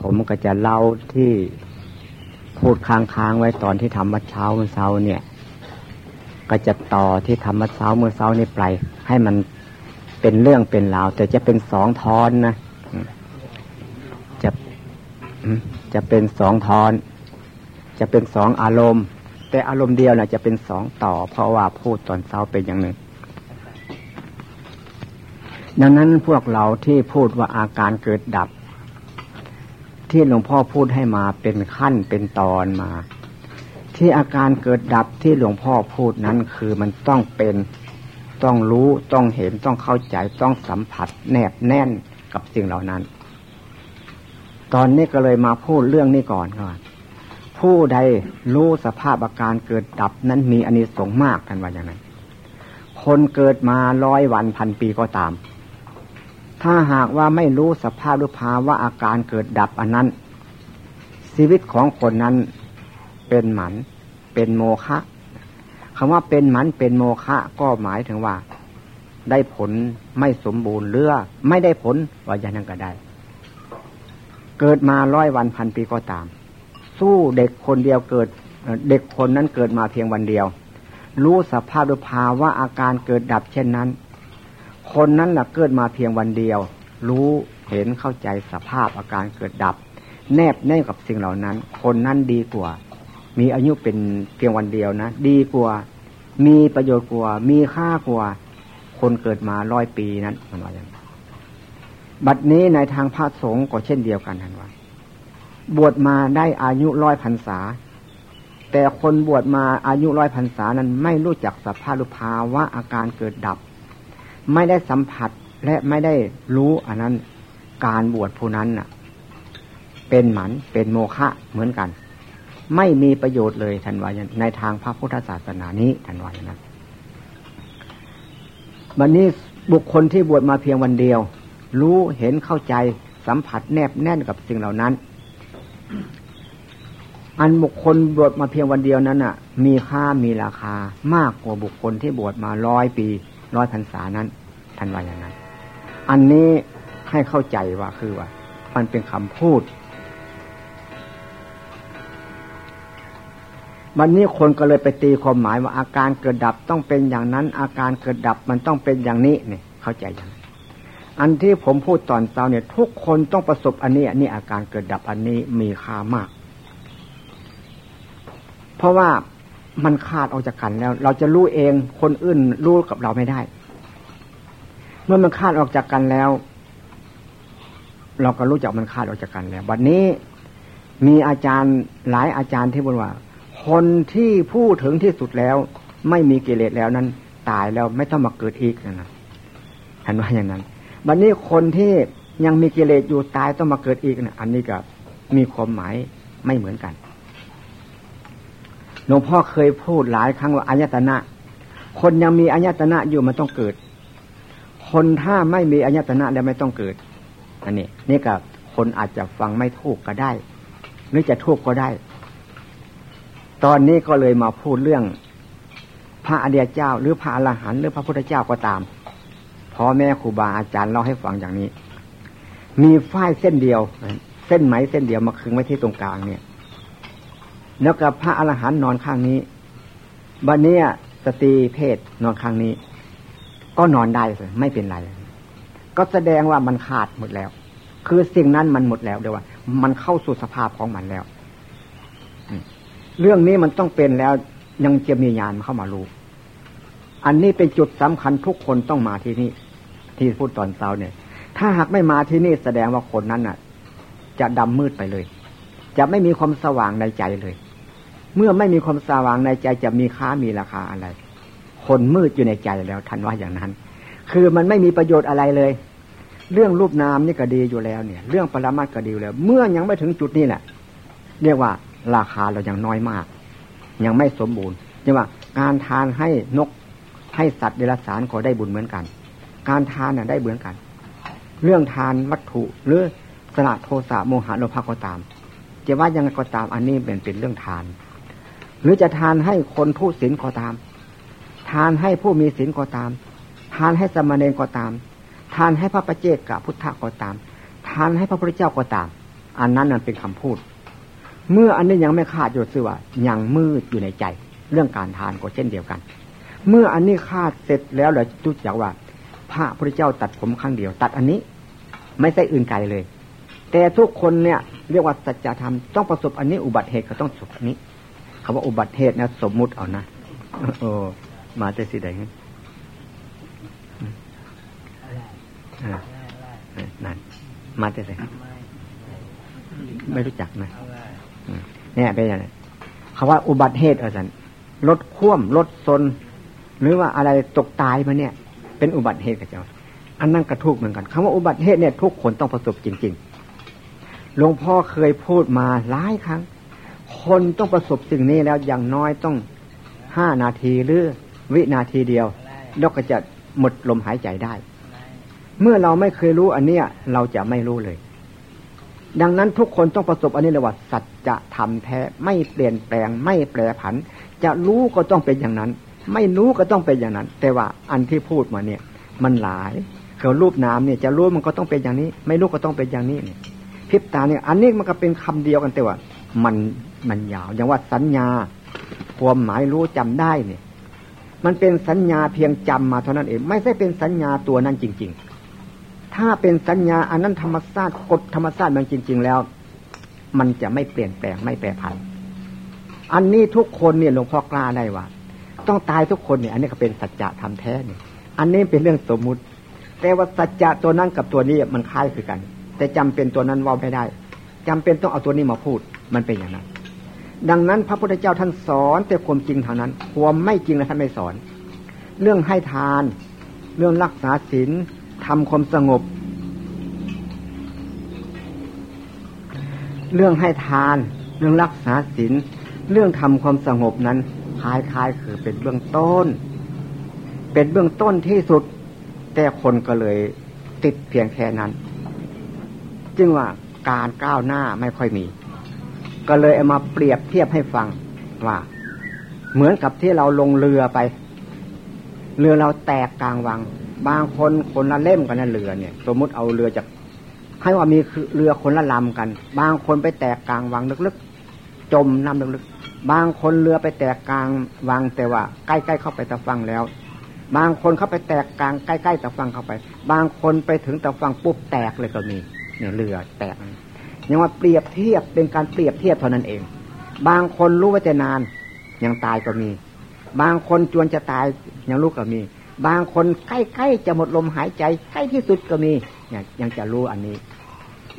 ผมก็จะเล่าที่พูดค้างๆไว้ตอนที่ทำวัดเช้าเมื่อเช้าเนี่ย ก็จะต่อที่ทำวัดเช้าเมื่อเช้านี่ไปให้มันเป็นเรื่องเป็นราว แต่จะเป็นสองทอนนะจะจะเป็นสองทอน จะเป็นสองอารมณ์ แต่อารมณ์เดียวนะจะเป็นสองต่อ เพราะว่าพูดตอนเช้าเป็นอย่างหนึ่งดังนั้นพวกเราที่พูดว่าอาการเกิดดับ ที่หลวงพ่อพูดให้มาเป็นขั้นเป็นตอนมา ที่อาการเกิดดับที่หลวงพ่อพูดนั้นคือมันต้องเป็นต้องรู้ต้องเห็นต้องเข้าใจต้องสัมผัส แนบแน่นกับสิ่งเหล่านั้น ตอนนี้ก็เลยมาพูดเรื่องนี้ก่อนก่อนผู้ใดรู้สภาพอาการเกิดดับนั้นมีอานิสงส์มากกันว่าอย่างนั้นคนเกิดมาร้อยวันพันปีก็ตาม ถ้าหากว่าไม่รู้สภาพหรือภาวะอาการเกิดดับอันนั้น ชีวิตของคนนั้นเป็นหมัน เป็นโมฆะคำว่าเป็นหมันเป็นโมฆะก็หมายถึงว่า ได้ผลไม่สมบูรณ์เรือไม่ได้ผลว่าอย่างนั้นก็ได้ เกิดมาร้อยวันพันปีก็ตาม สู้เด็กคนเดียวเกิดเด็กคนนั้นเกิดมาเพียงวันเดียว รู้สภาพหรือภาวะอาการเกิดดับเช่นนั้น คนนั้นแหละเกิดมาเพียงวันเดียว รู้เห็นเข้าใจสภาพอาการเกิดดับ แนบแน่กับสิ่งเหล่านั้น คนนั้นดีกว่า มีอายุเป็นเพียงวันเดียวนะ ดีกว่า มีประโยชน์กว่า มีค่ากว่า คนเกิดมาร้อยปีนั้นมันว่าอย่างบัดนี้ในทางพระสงฆ์ก็เช่นเดียวกันทันว่าบวชมาได้อายุร้อยพรรษา แต่คนบวชมาอายุร้อยพรรษานั้นไม่รู้จักสภาพหรือภาวะอาการเกิดดับ ไม่ได้สัมผัสและไม่ได้รู้อันนั้นการบวชผู้นั้นน่ะ เป็นหมันเป็นโมฆะเหมือนกัน ไม่มีประโยชน์เลยทันวายในทางพระพุทธศาสนานี้ทันวายนนั้นวันนี้บุคคลที่บวชมาเพียงวันเดียว รู้เห็นเข้าใจสัมผัสแนบแน่นกับสิ่งเหล่านั้น อันบุคคลบวชมาเพียงวันเดียวนั้นน่ะ มีค่ามีราคามากกว่าบุคคลที่บวชมาร้อยปี ร้อยพรรษานั้นท่านว่าอย่างนั้น อันนี้ให้เข้าใจว่าคือว่า มันเป็นคำพูดวันนี้คนก็เลยไปตีความหมายว่าอาการเกิดดับต้องเป็นอย่างนั้น อาการเกิดดับมันต้องเป็นอย่างนี้เนี่ยเข้าใจอย่างอันที่ผมพูดตอนเช้าเนี่ย ทุกคนต้องประสบอันนี้อันนี้อาการเกิดดับอันนี้มีค่ามาก เพราะว่า มันขาดออกจากกันแล้ว เราจะรู้เองคนอื่นรู้กับเราไม่ได้ เมื่อมันขาดออกจากกันแล้ว เราก็รู้จักมันขาดออกจากกันแล้ววันนี้มีอาจารย์หลายอาจารย์ที่บอกว่า คนที่พูดถึงที่สุดแล้ว ไม่มีกิเลสแล้วนั้น ตายแล้วไม่ต้องมาเกิดอีกนะเห็นว่าอย่างนั้นวันนี้คนที่ยังมีกิเลสอยู่ตายต้องมาเกิดอีกนะอันนี้ก็มีความหมายไม่เหมือนกัน หลวงพ่อเคยพูดหลายครั้งว่าอายตนะ คนยังมีอายตนะอยู่มันต้องเกิด คนถ้าไม่มีอายตนะแล้วไม่ต้องเกิด อันนี้ นี่กับคนอาจจะฟังไม่ถูกก็ได้ หรือจะถูกก็ได้ ตอนนี้ก็เลยมาพูดเรื่อง พระอเดียเจ้า หรือพระอรหันต์หรือพระพุทธเจ้าก็ตามพ่อแม่ครูบาอาจารย์เล่าให้ฟังอย่างนี้ มีฝ้ายเส้นเดียว เส้นไหมเส้นเดียวมาคึงไว้ที่ตรงกลางเนี่ย แล้วกับพระอรหันต์นอนข้างนี้บันนี้สตรีเพศนอนข้างนี้ ก็นอนได้เลยไม่เป็นไร ก็แสดงว่ามันขาดหมดแล้ว คือสิ่งนั้นมันหมดแล้วเดี๋ยวว่า มันเข้าสู่สภาพของมันแล้วเรื่องนี้มันต้องเป็นแล้วยังจะมีญาณเข้ามารู้ อันนี้เป็นจุดสำคัญทุกคนต้องมาที่นี่ที่พูดตอนเช้าเนี่ย ถ้าหากไม่มาที่นี่แสดงว่าคนนั้นน่ะ จะดำมืดไปเลย จะไม่มีความสว่างในใจเลย เมื่อไม่มีความสว่างในใจจะมีค่ามีราคาอะไร คนมืดอยู่ในใจแล้วท่านว่าอย่างนั้น คือมันไม่มีประโยชน์อะไรเลย เรื่องรูปนามนี่ก็ดีอยู่แล้วเนี่ย เรื่องปรมัตก็ดีแล้ว เมื่อยังไม่ถึงจุดนี้แหละเรียกว่าราคาเรายังน้อยมาก ยังไม่สมบูรณ์เรียกว่าการทานให้นกให้สัตว์เดรัจฉานก็ได้บุญเหมือนกัน การทานน่ะได้เหมือนกัน เรื่องทานวัตถุหรือสละโทสะโมหะโลภะก็ตามจะว่ายังไงก็ตามอันนี้เป็นเป็นเรื่องทาน หรือจะทานให้คนผู้ศีลก็ตาม ทานให้ผู้มีศีลก็ตาม ทานให้สมณเณรก็ตาม ทานให้พระประเจกกับพุทธก็ตาม ทานให้พระพุทธเจ้าก็ตาม อันนั้นนั่นเป็นคำพูด เมื่ออันนี้ยังไม่ขาดอยู่ซื่อว่ายังมืดอยู่ในใจ เรื่องการทานก็เช่นเดียวกัน เมื่ออันนี้ขาดเสร็จแล้วเราจุดจากว่า พระพุทธเจ้าตัดผมครั้งเดียว ตัดอันนี้ ไม่ใช่อื่นไกลเลย แต่ทุกคนเนี่ยเรียกว่าสัจธรรมต้องประสบอันนี้อุบัติเหตุก็ต้องสุขอันนี้ คำว่าอุบัติเหตุนะสมมุติเอานะโอ้มาแต่สิใดงั้นนั่นมาแต่สิไม่รู้จักนะเนี่ยเป็นยังไงเขาว่าอุบัติเหตุอาจารย์รถคว่ำรถซนหรือว่าอะไรตกตายมาเนี่ย เป็นอุบัติเหตุกับเจ้าอันนั้นกระทุกเหมือนกันคำว่าอุบัติเหตุเนี่ยทุกคนต้องประสบจริง ๆ หลวงพ่อเคยพูดมาหลายครั้ง คนต้องประสบสิ่งนี้แล้วอย่างน้อยต้องห้านาทีหรือวินาทีเดียวแล้วก็จะหมดลมหายใจได้ เมื่อเราไม่เคยรู้อันเนี้ย เราจะไม่รู้เลย ดังนั้นทุกคนต้องประสบอันนี้เลยว่าสัจธรรมแท้ไม่เปลี่ยนแปลงไม่แปรผัน จะรู้ก็ต้องเป็นอย่างนั้น ไม่รู้ก็ต้องเป็นอย่างนั้น แต่ว่าอันที่พูดมาเนี่ย มันหลายเขารูปน้ำเนี่ย จะรู้มันก็ต้องเป็นอย่างนี้ ไม่รู้ก็ต้องเป็นอย่างนี้เนี่ยพิบตาเนี่ย อันนี้มันก็เป็นคำเดียวกันแต่ว่า มันมันยาว อย่างว่าสัญญา ความหมายรู้จำได้เนี่ย มันเป็นสัญญาเพียงจำมาเท่านั้นเอง ไม่ใช่เป็นสัญญาตัวนั้นจริง ๆ ถ้าเป็นสัญญาอันนั้นธรรมชาติกฎธรรมชาติมันจริง ๆ แล้ว มันจะไม่เปลี่ยนแปลงไม่แปรผัน อันนี้ทุกคนเนี่ยหลวงพ่อกล้าได้ว่า ต้องตายทุกคนเนี่ย อันนี้ก็เป็นสัจจะธรรมแท้เนี่ย อันนี้เป็นเรื่องสมมุติ แต่ว่าสัจจะตัวนั้นกับตัวนี้มันคล้ายคือกัน แต่จำเป็นตัวนั้นว่าไม่ได้จำเป็นต้องเอาตัวนี้มาพูด มันเป็นอย่างนั้น ดังนั้นพระพุทธเจ้าท่านสอนแต่ความจริงเท่านั้น ความไม่จริงนะท่านไม่สอน เรื่องให้ทาน เรื่องรักษาศีลทำความสงบ เรื่องให้ทาน เรื่องรักษาศีลเรื่องทำความสงบนั้นคล้ายๆคือเป็นเบื้องต้น เป็นเบื้องต้นที่สุด แต่คนก็เลยติดเพียงแค่นั้น จึงว่าการก้าวหน้าไม่ค่อยมี ก็เลยเอามาเปรียบเทียบให้ฟังว่า เหมือนกับที่เราลงเรือไป เรือเราแตกกลางวัง บางคนคนละเล่มกันนะเรือเนี่ย สมมุติเอาเรือจากให้ว่ามีเรือคนละลำกัน บางคนไปแตกกลางวังลึกๆจมน้ำลึกๆบางคนเรือไปแตกกลางวังแต่ว่าใกล้ๆเข้าไปตะฟังแล้ว บางคนเข้าไปแตกกลางใกล้ๆตะฟังเข้าไป บางคนไปถึงตะฟังปุ๊บแตกเลยก็มีเนี่ยเรือแตก ยังว่าเปรียบเทียบเป็นการเปรียบเทียบเท่านั้นเอง บางคนรู้ว่าจะนานยังตายก็มี บางคนจวนจะตายยังรู้ก็มี บางคนใกล้ๆจะหมดลมหายใจใกล้ที่สุดก็มีเนี่ยยังจะรู้อันนี้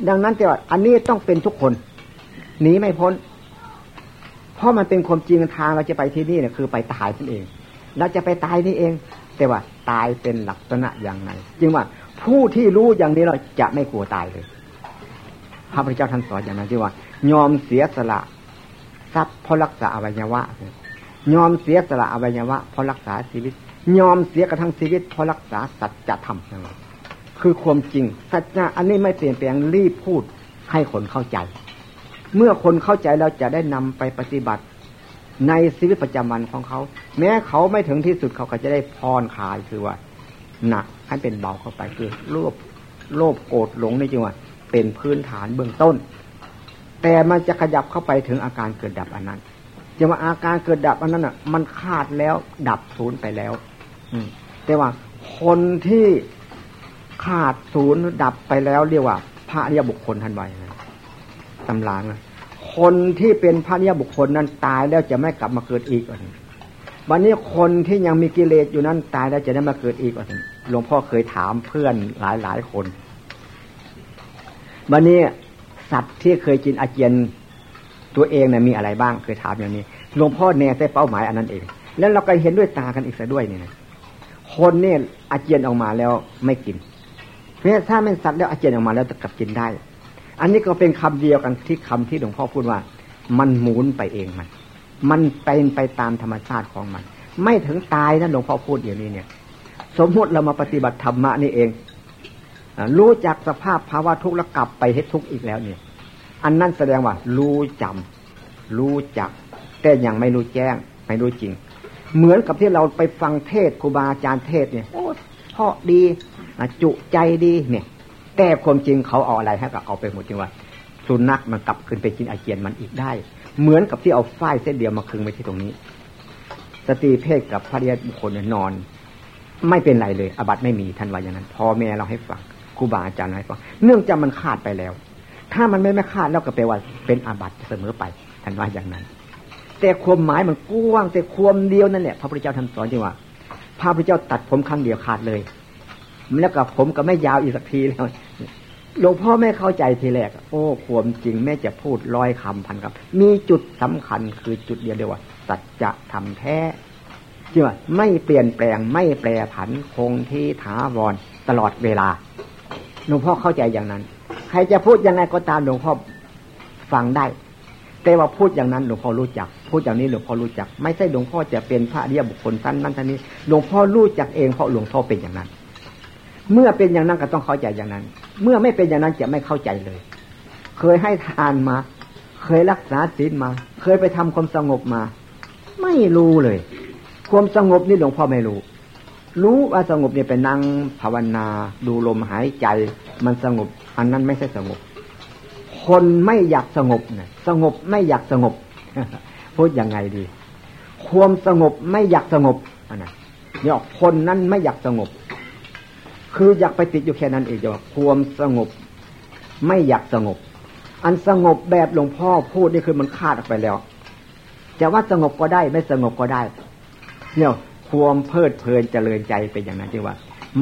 ดังนั้นแต่ว่าอันนี้ต้องเป็นทุกคนหนีไม่พ้น เพราะมันเป็นความจริงทางเราจะไปที่นี่เนี่ยคือไปตายนั่นเอง เราจะไปตายนี่เอง แต่ว่าตายเป็นลักษณะอย่างไรจึงว่าผู้ที่รู้อย่างนี้เราจะไม่กลัวตายเลย พระพุทธเจ้าท่านสอนอย่างนั้นที่ว่ายอมเสียสละทรัพย์เพราะรักษาอวัยวะยอมเสียสละอวัยวะเพราะรักษาชีวิต ยอมเสียกระทั่งชีวิตเพราะรักษาสัจธรรมคือความจริงสัจจะอันนี้ไม่เปลี่ยนแปลงรีบพูดให้คนเข้าใจ เมื่อคนเข้าใจเราจะได้นำไปปฏิบัติในชีวิตประจำวันของเขา แม้เขาไม่ถึงที่สุดเขาก็จะได้พรคลายคือว่าหนักให้เป็นเบาเข้าไปคือโลภโลภโกรธหลงในจังหวะ เป็นพื้นฐานเบื้องต้น แต่มันจะขยับเข้าไปถึงอาการเกิดดับอันนั้นจะว่าอาการเกิดดับอันนั้นอะ มันขาดแล้วดับศูนย์ไปแล้ว อืม แต่ว่าคนที่ขาดศูนย์ดับไปแล้วเรียกว่า พระอริยบุคคลทันไว้ตำรางคนที่เป็นพระอริยบุคคลนั้นตายแล้วจะไม่กลับมาเกิดอีกวันนี้คนที่ยังมีกิเลสอยู่นั้นตายแล้วจะได้มาเกิดอีกหลวงพ่อเคยถามเพื่อนหลายหลายคน วันนี้สัตว์ที่เคยกินอาเจียนตัวเองเนี่ยมีอะไรบ้างเคยถามอย่างนี้หลวงพ่อแน่ใส่เป้าหมายอันนั้นเอง แล้วเราก็เห็นด้วยตากันอีกซะด้วยเนี่ยคนเนี่ยอาเจียนออกมาแล้วไม่กินเพราะถ้าเป็นสัตว์แล้วอาเจียนออกมาแล้วจะกลับกินได้ อันนี้ก็เป็นคำเดียวกันที่คำที่หลวงพ่อพูดว่า มันหมุนไปเองมัน มันเป็นไปตามธรรมชาติของมัน ไม่ถึงตายนะหลวงพ่อพูดอย่างนี้เนี่ย สมมติเรามาปฏิบัติธรรมะนี่เอง รู้จักสภาพภาวะทุกข์แล้วกลับไปให้ทุกข์อีกแล้วเนี่ย อันนั้นแสดงว่า รู้จำรู้จัก แต่ยังไม่รู้แจ้ง ไม่รู้จริง เหมือนกับที่เราไปฟังเทศครูบาอาจารย์เทศเนี่ยโอ้เพราะดีจุใจดีเนี่ย แต่ความจริงเขาเอาอะไรให้กับเอาไปหมดจริงว่าสุนัขมันกลับขึ้นไปกินอาเจียนมันอีกได้ เหมือนกับที่เอาฝ้ายเส้นเดียวมาคึงไว้ที่ตรงนี้ สตรีเพศกับพระเดียบุคคลนอน ไม่เป็นไรเลย อบัตไม่มีท่านว่าอย่างนั้นพ่อแม่เราให้ฟัง รูบาอาจารย์ให้ฟังเนื่องจากมันขาดไปแล้ว ถ้ามันไม่ไม่ขาดแล้วก็แปลว่าเป็นอาบัติเสมอไปท่านว่าอย่างนั้น แต่ความหมายมันกว้างแต่ความเดียวนั่นแหละพระพุทธเจ้าท่านสอนจริงว่าพระพุทธเจ้าตัดผมครั้งเดียวขาดเลยแล้วกับผมก็ไม่ยาวอีกสักทีแล้วหลวงพ่อไม่เข้าใจทีแรก โอ้ความจริงแม่จะพูดร้อยคำพันคำมีจุดสำคัญคือจุดเดียวเดียวว่าสัจจะทำแท้จริงว่าไม่เปลี่ยนแปลงไม่แปรผันคงที่ถาวรตลอดเวลา หลวงพ่อเข้าใจอย่างนั้น ใครจะพูดยังไงก็ตามหลวงพ่อฟังได้ แต่ว่าพูดอย่างนั้นหลวงพ่อรู้จัก พูดอย่างนี้หลวงพ่อรู้จัก ไม่ใช่หลวงพ่อจะเป็นพระเดียบุคคลท่านนั้นท่านนี้ หลวงพ่อรู้จักเองเพราะหลวงพ่อเป็นอย่างนั้น เมื่อเป็นอย่างนั้นก็ต้องเข้าใจอย่างนั้น เมื่อไม่เป็นอย่างนั้นจะไม่เข้าใจเลย เคยให้ทานมา เคยรักษาศีลมา เคยไปทำความสงบมา ไม่รู้เลย ความสงบนี่หลวงพ่อไม่รู้ รู้ว่าสงบเนี่ยไปนั่งภาวนา ดูลมหายใจ มันสงบ อันนั้นไม่ใช่สงบ คนไม่อยากสงบเนี่ยสงบไม่อยากสงบ พูดยังไงดี ความสงบไม่อยากสงบอันนั้นเนี่ยคนนั้นไม่อยากสงบ คืออยากไปติดอยู่แค่นั้นเองจะว่าความสงบ ไม่อยากสงบ อันสงบแบบหลวงพ่อพูดนี่คือมันขาดออกไปแล้ว จะว่าสงบก็ได้ไม่สงบก็ได้ เนี่ย ความเพลิดเพลินเจริญใจเป็นอย่างนั้นที่ว่า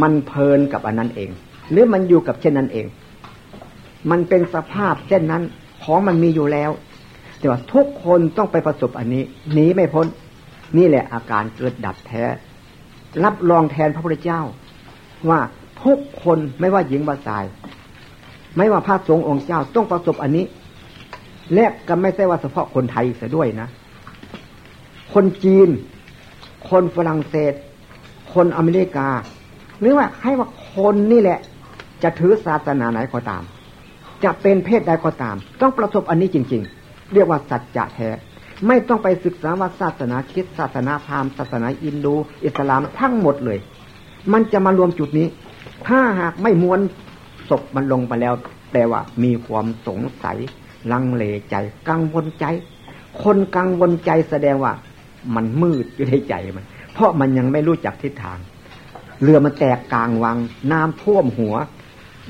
มันเพลินกับอันนั้นเอง หรือมันอยู่กับเช่นนั้นเอง มันเป็นสภาพเช่นนั้นของมันมีอยู่แล้ว แต่ว่าทุกคนต้องไปประสบอันนี้หนีไม่พ้น นี่แหละอาการเกิดดับแท้ รับรองแทนพระพุทธเจ้า ว่าทุกคนไม่ว่าหญิงว่าชาย ไม่ว่าพระสงฆ์องค์เจ้าต้องประสบอันนี้ และก็ไม่ใช่ว่าเฉพาะคนไทยเสียด้วยนะ คนจีน คนฝรั่งเศส คนอเมริกา หรือว่าให้ว่าคนนี่แหละ จะถือศาสนาไหนก็ตาม จะเป็นเพศใดก็ตาม ต้องประสบอันนี้จริง ๆ เรียกว่าสัจจะแท้ไม่ต้องไปศึกษาว่าศาสนาคิดศาสนาพราหมณ์ศาสนาอินดู อิสลามทั้งหมดเลย มันจะมารวมจุดนี้ ถ้าหากไม่ม้วนศพมันลงไปแล้ว แต่ว่ามีความสงสัย ลังเลใจ กังวลใจ คนกังวลใจแสดงว่า มันมืดอยู่ในใจมัน เพราะมันยังไม่รู้จักทิศทาง เรือมันแตกกลางวัง น้ำท่วมหัว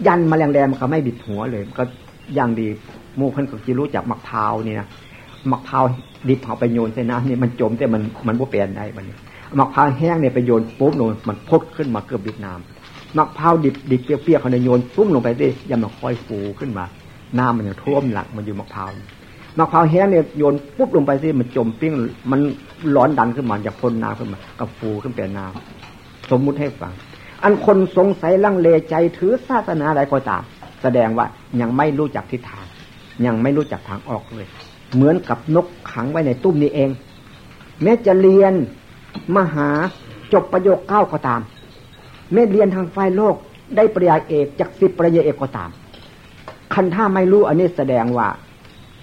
ยันมาแรงแรงมันก็ไม่บิดหัวเลยก็อย่างดีมูพันก็จะรู้จักมักพาวนี่นะมักพาวดิบเอาไปโยนใส่น้ำนี่มันจมแต่มันมันบ่เปลี่ยนได้มันมักพาวแห้งเนี่ยไปโยนปุ๊บโนนมันพดขึ้นมาเกือบบิดน้ำมะพร้าวดิบดิบเปรี้ยวๆเขาในโยนปุ้มลงไปดิยังมันค่อยฟูขึ้นมา น้ำมันจะท่วมหลักมันอยู่มะพร้าว มะพร้าวแห้งเนี่ยโยนปุ๊บลงไปสิมันจมปิ้งมันร้อนดันขึ้นมาจากพ่นน้ำขึ้นมาก็ฟูขึ้นเป็นน้ำสมมุติให้ฟัง อันคนสงสัยลังเลใจถือศาสนาอะไรก็ตาม แสดงว่ายังไม่รู้จักทิศทาง ยังไม่รู้จักทางออกเลย เหมือนกับนกขังไว้ในตุ้มนี้เอง แม้จะเรียนมหาจบประโยคเก้าก็ตาม แม้เรียนทางฝ่ายโลกได้ปริญญาเอกจากสิบปริญญาเอกก็ตามคันถ้าไม่รู้อันนี้แสดงว่า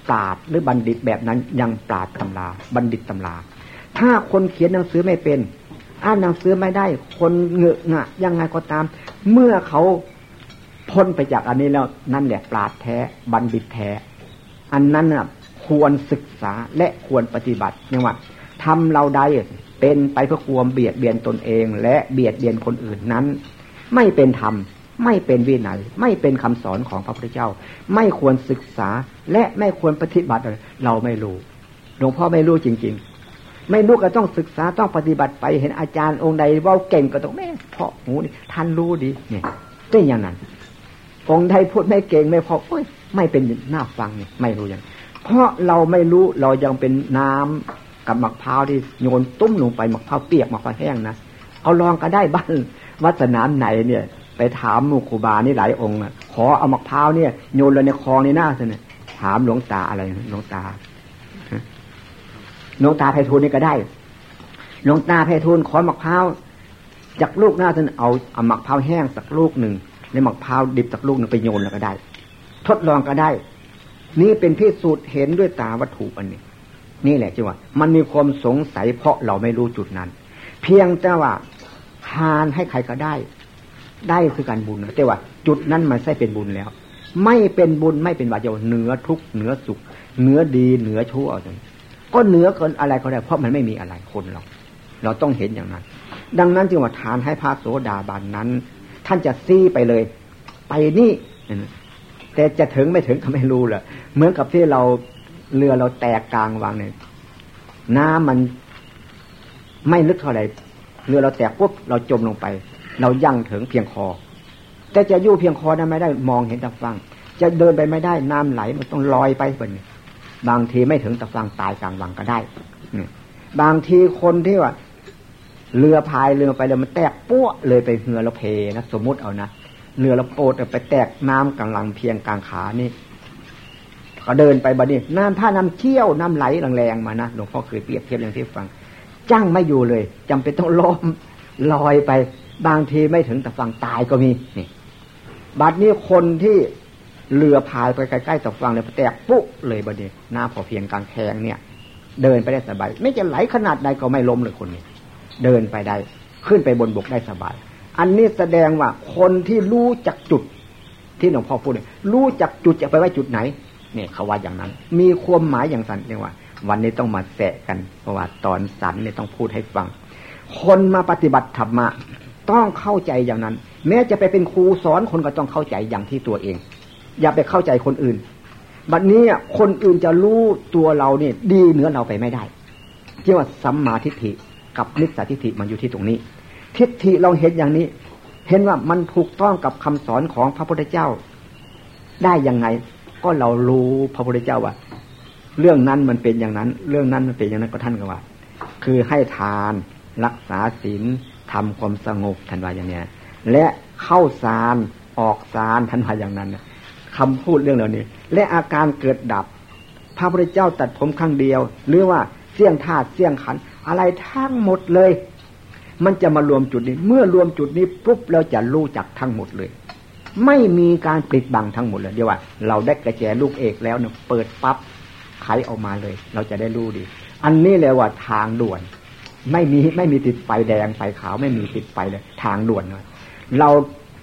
ปราดหรือบัณฑิตแบบนั้นยังปราดตำรา บัณฑิตตำรา ถ้าคนเขียนหนังสือไม่เป็น อ่านหนังสือไม่ได้ คนเงอะงะยังไงก็ตาม เมื่อเขาพ้นไปจากอันนี้แล้วนั่นแหละปราดแท้ บัณฑิตแท้ อันนั้นน่ะควรศึกษาและควรปฏิบัติเนี่ยว่าทำเราได้เป็นไปเพื่อความเบียดเบียนตนเอง และเบียดเบียนคนอื่นนั้น ไม่เป็นธรรม ไม่เป็นวินัย ไม่เป็นคำสอนของพระพุทธเจ้า ไม่ควรศึกษาและไม่ควรปฏิบัติเราไม่รู้หลวงพ่อไม่รู้จริง ๆ ไม่รู้ก็ต้องศึกษาต้องปฏิบัติไปเห็นอาจารย์องค์ใดว่าเก่งก็ต้องแม่เพราะหูนี่ท่านรู้ดีเนี่ยเป็อย่างนั้น องค์ใดพูดไม่เก่งไม่พอเอ้ยไม่เป็นหน้าฟังเนี่ยไม่รู้อย่างเพราะเราไม่รู้เรายังเป็นน้ำกับมะพร้าวที่โยนตุ้มลงไปมะพร้าวเปียกมะพร้าวแห้งนะเอาลองก็ได้บ้านวัดสนามไหนเนี่ย ไปถามมูคูบานี่หลายองค์ขอเอามะพร้าวเนี่ยโยนลยในคลองในหน้าสิเนี่ยถามหลวงตาอะไรหลวงตาหลวงตาไพฑูรย์นี่ก็ได้หลวงตาไพฑูรย์ขอมะพร้าวจากลูกหน้าท่านเอาเอามะพร้าวแห้งสักลูกหนึ่งในมะพร้าวดิบสักลูกหนึ่งไปโยนแล้วก็ได้ ทดลองก็ได้ นี่เป็นพิสูจน์เห็นด้วยตาวัตถุอันนี้ นี่แหละจีว่า มันมีความสงสัยเพราะเราไม่รู้จุดนั้น เพียงแต่ว่าทานให้ใครก็ได้ ได้คือการบุญแต่ว่า จุดนั้นมันใช่เป็นบุญแล้ว ไม่เป็นบุญไม่เป็นบาปเหนือทุกเหนือสุขเหนือดีเหนือชั่วก็เหนือเกินอะไรก็ได้ เพราะมันไม่มีอะไรคนเราเราต้องเห็นอย่างนั้น ดังนั้นจึงว่าทานให้พระโสดาบันนั้น ท่านจะซี่ไปเลย ไปนี่แต่จะถึงไม่ถึงก็ไม่รู้แหละเหมือนกับที่เราเรือเราแตกกลางวางเนี่ยน้ำมันไม่ลึกเท่าไหร่เรือเราแตกปุ๊บเราจมลงไป เรายั่งถึงเพียงคอ แต่จะยู่เพียงคอนั้นไม่ได้มองเห็นตะฟัง จะเดินไปไม่ได้น้ำไหลมันต้องลอยไปบนบางทีไม่ถึงตะฟังตายกลางวังก็ได้บางทีคนที่ว่า เรือพายเรือไปเลยมันแตกปั้วเลยไปเรือเราเพนะสมมุติเอานะเรือเราโปดไปแตกน้ำกำลังเพียงกลางขานี่ก็เดินไปบัดนี้น้ำท่าน้ำเชี่ยวน้ำไหลแรงๆมานะหลวงพ่อเคยเปรียบเทียบอย่างที่ฟัง จั่งไม่อยู่เลยจำเป็นต้องล้มลอยไป บางทีไม่ถึงแต่ฝั่งตายก็มีนี่บัดนี้คนที่เรือพายไปใกล้ๆแต่ฝั่งเลยแตกปุ๊เลยบัดนี้หน้าพอเพียงกลางแคงเนี่ย เดินไปได้สบายไม่จะไหลขนาดใดก็ไม่ล้มเลยคนนี้ เดินไปได้ ขึ้นไปบนบกได้สบาย อันนี้แสดงว่าคนที่รู้จักจุดที่หลวงพ่อพูดเนี่ยรู้จักจุดจะไปไว้จุดไหนเนี่ยเขาว่าอย่างนั้น มีความหมายอย่างสันเรียกว่า วันนี้ต้องมาแสะกันเพราะว่าตอนสันเนี่ยต้องพูดให้ฟัง คนมาปฏิบัติธรรมะ ต้องเข้าใจอย่างนั้น แม้จะไปเป็นครูสอนคนก็ต้องเข้าใจอย่างที่ตัวเอง อย่าไปเข้าใจคนอื่น บัดนี้คนอื่นจะรู้ตัวเราเนี่ยดีเหนือเราไปไม่ได้เรียกว่าสัมมาทิฏฐิกับนิสสทิฏฐิมันอยู่ที่ตรงนี้ ทิฏฐิเราเห็นอย่างนี้ เห็นว่ามันถูกต้องกับคำสอนของพระพุทธเจ้า ได้ยังไง ก็เรารู้พระพุทธเจ้าว่า เรื่องนั้นมันเป็นอย่างนั้น เรื่องนั้นมันเป็นอย่างนั้นก็ท่านก็ว่า คือให้ทานรักษาศีล ทำความสงบท่านว่าอย่างนี้และเข้าสารออกสารท่านว่าอย่างนั้นคำพูดเรื่องเหล่านี้ และอาการเกิดดับ พระพุทธเจ้าตัดผมครั้งเดียว หรือว่าเสี่ยงธาตุเสี่ยงขัน อะไรทั้งหมดเลย มันจะมารวมจุดนี้ เมื่อรวมจุดนี้ปุ๊บเราจะรู้จักทั้งหมดเลย ไม่มีการปิดบังทั้งหมดเลยเดียวว่า เราได้กระแจลูกเอกแล้วเนี่ยเปิดปับ๊บไขออกมาเลย เราจะได้รู้ดี อันนี้เลยว่าทางด่วน ไม่มีไม่มีติดไฟแดงไฟขาวไม่มีติดไฟเลยทางด่วนเลยเรา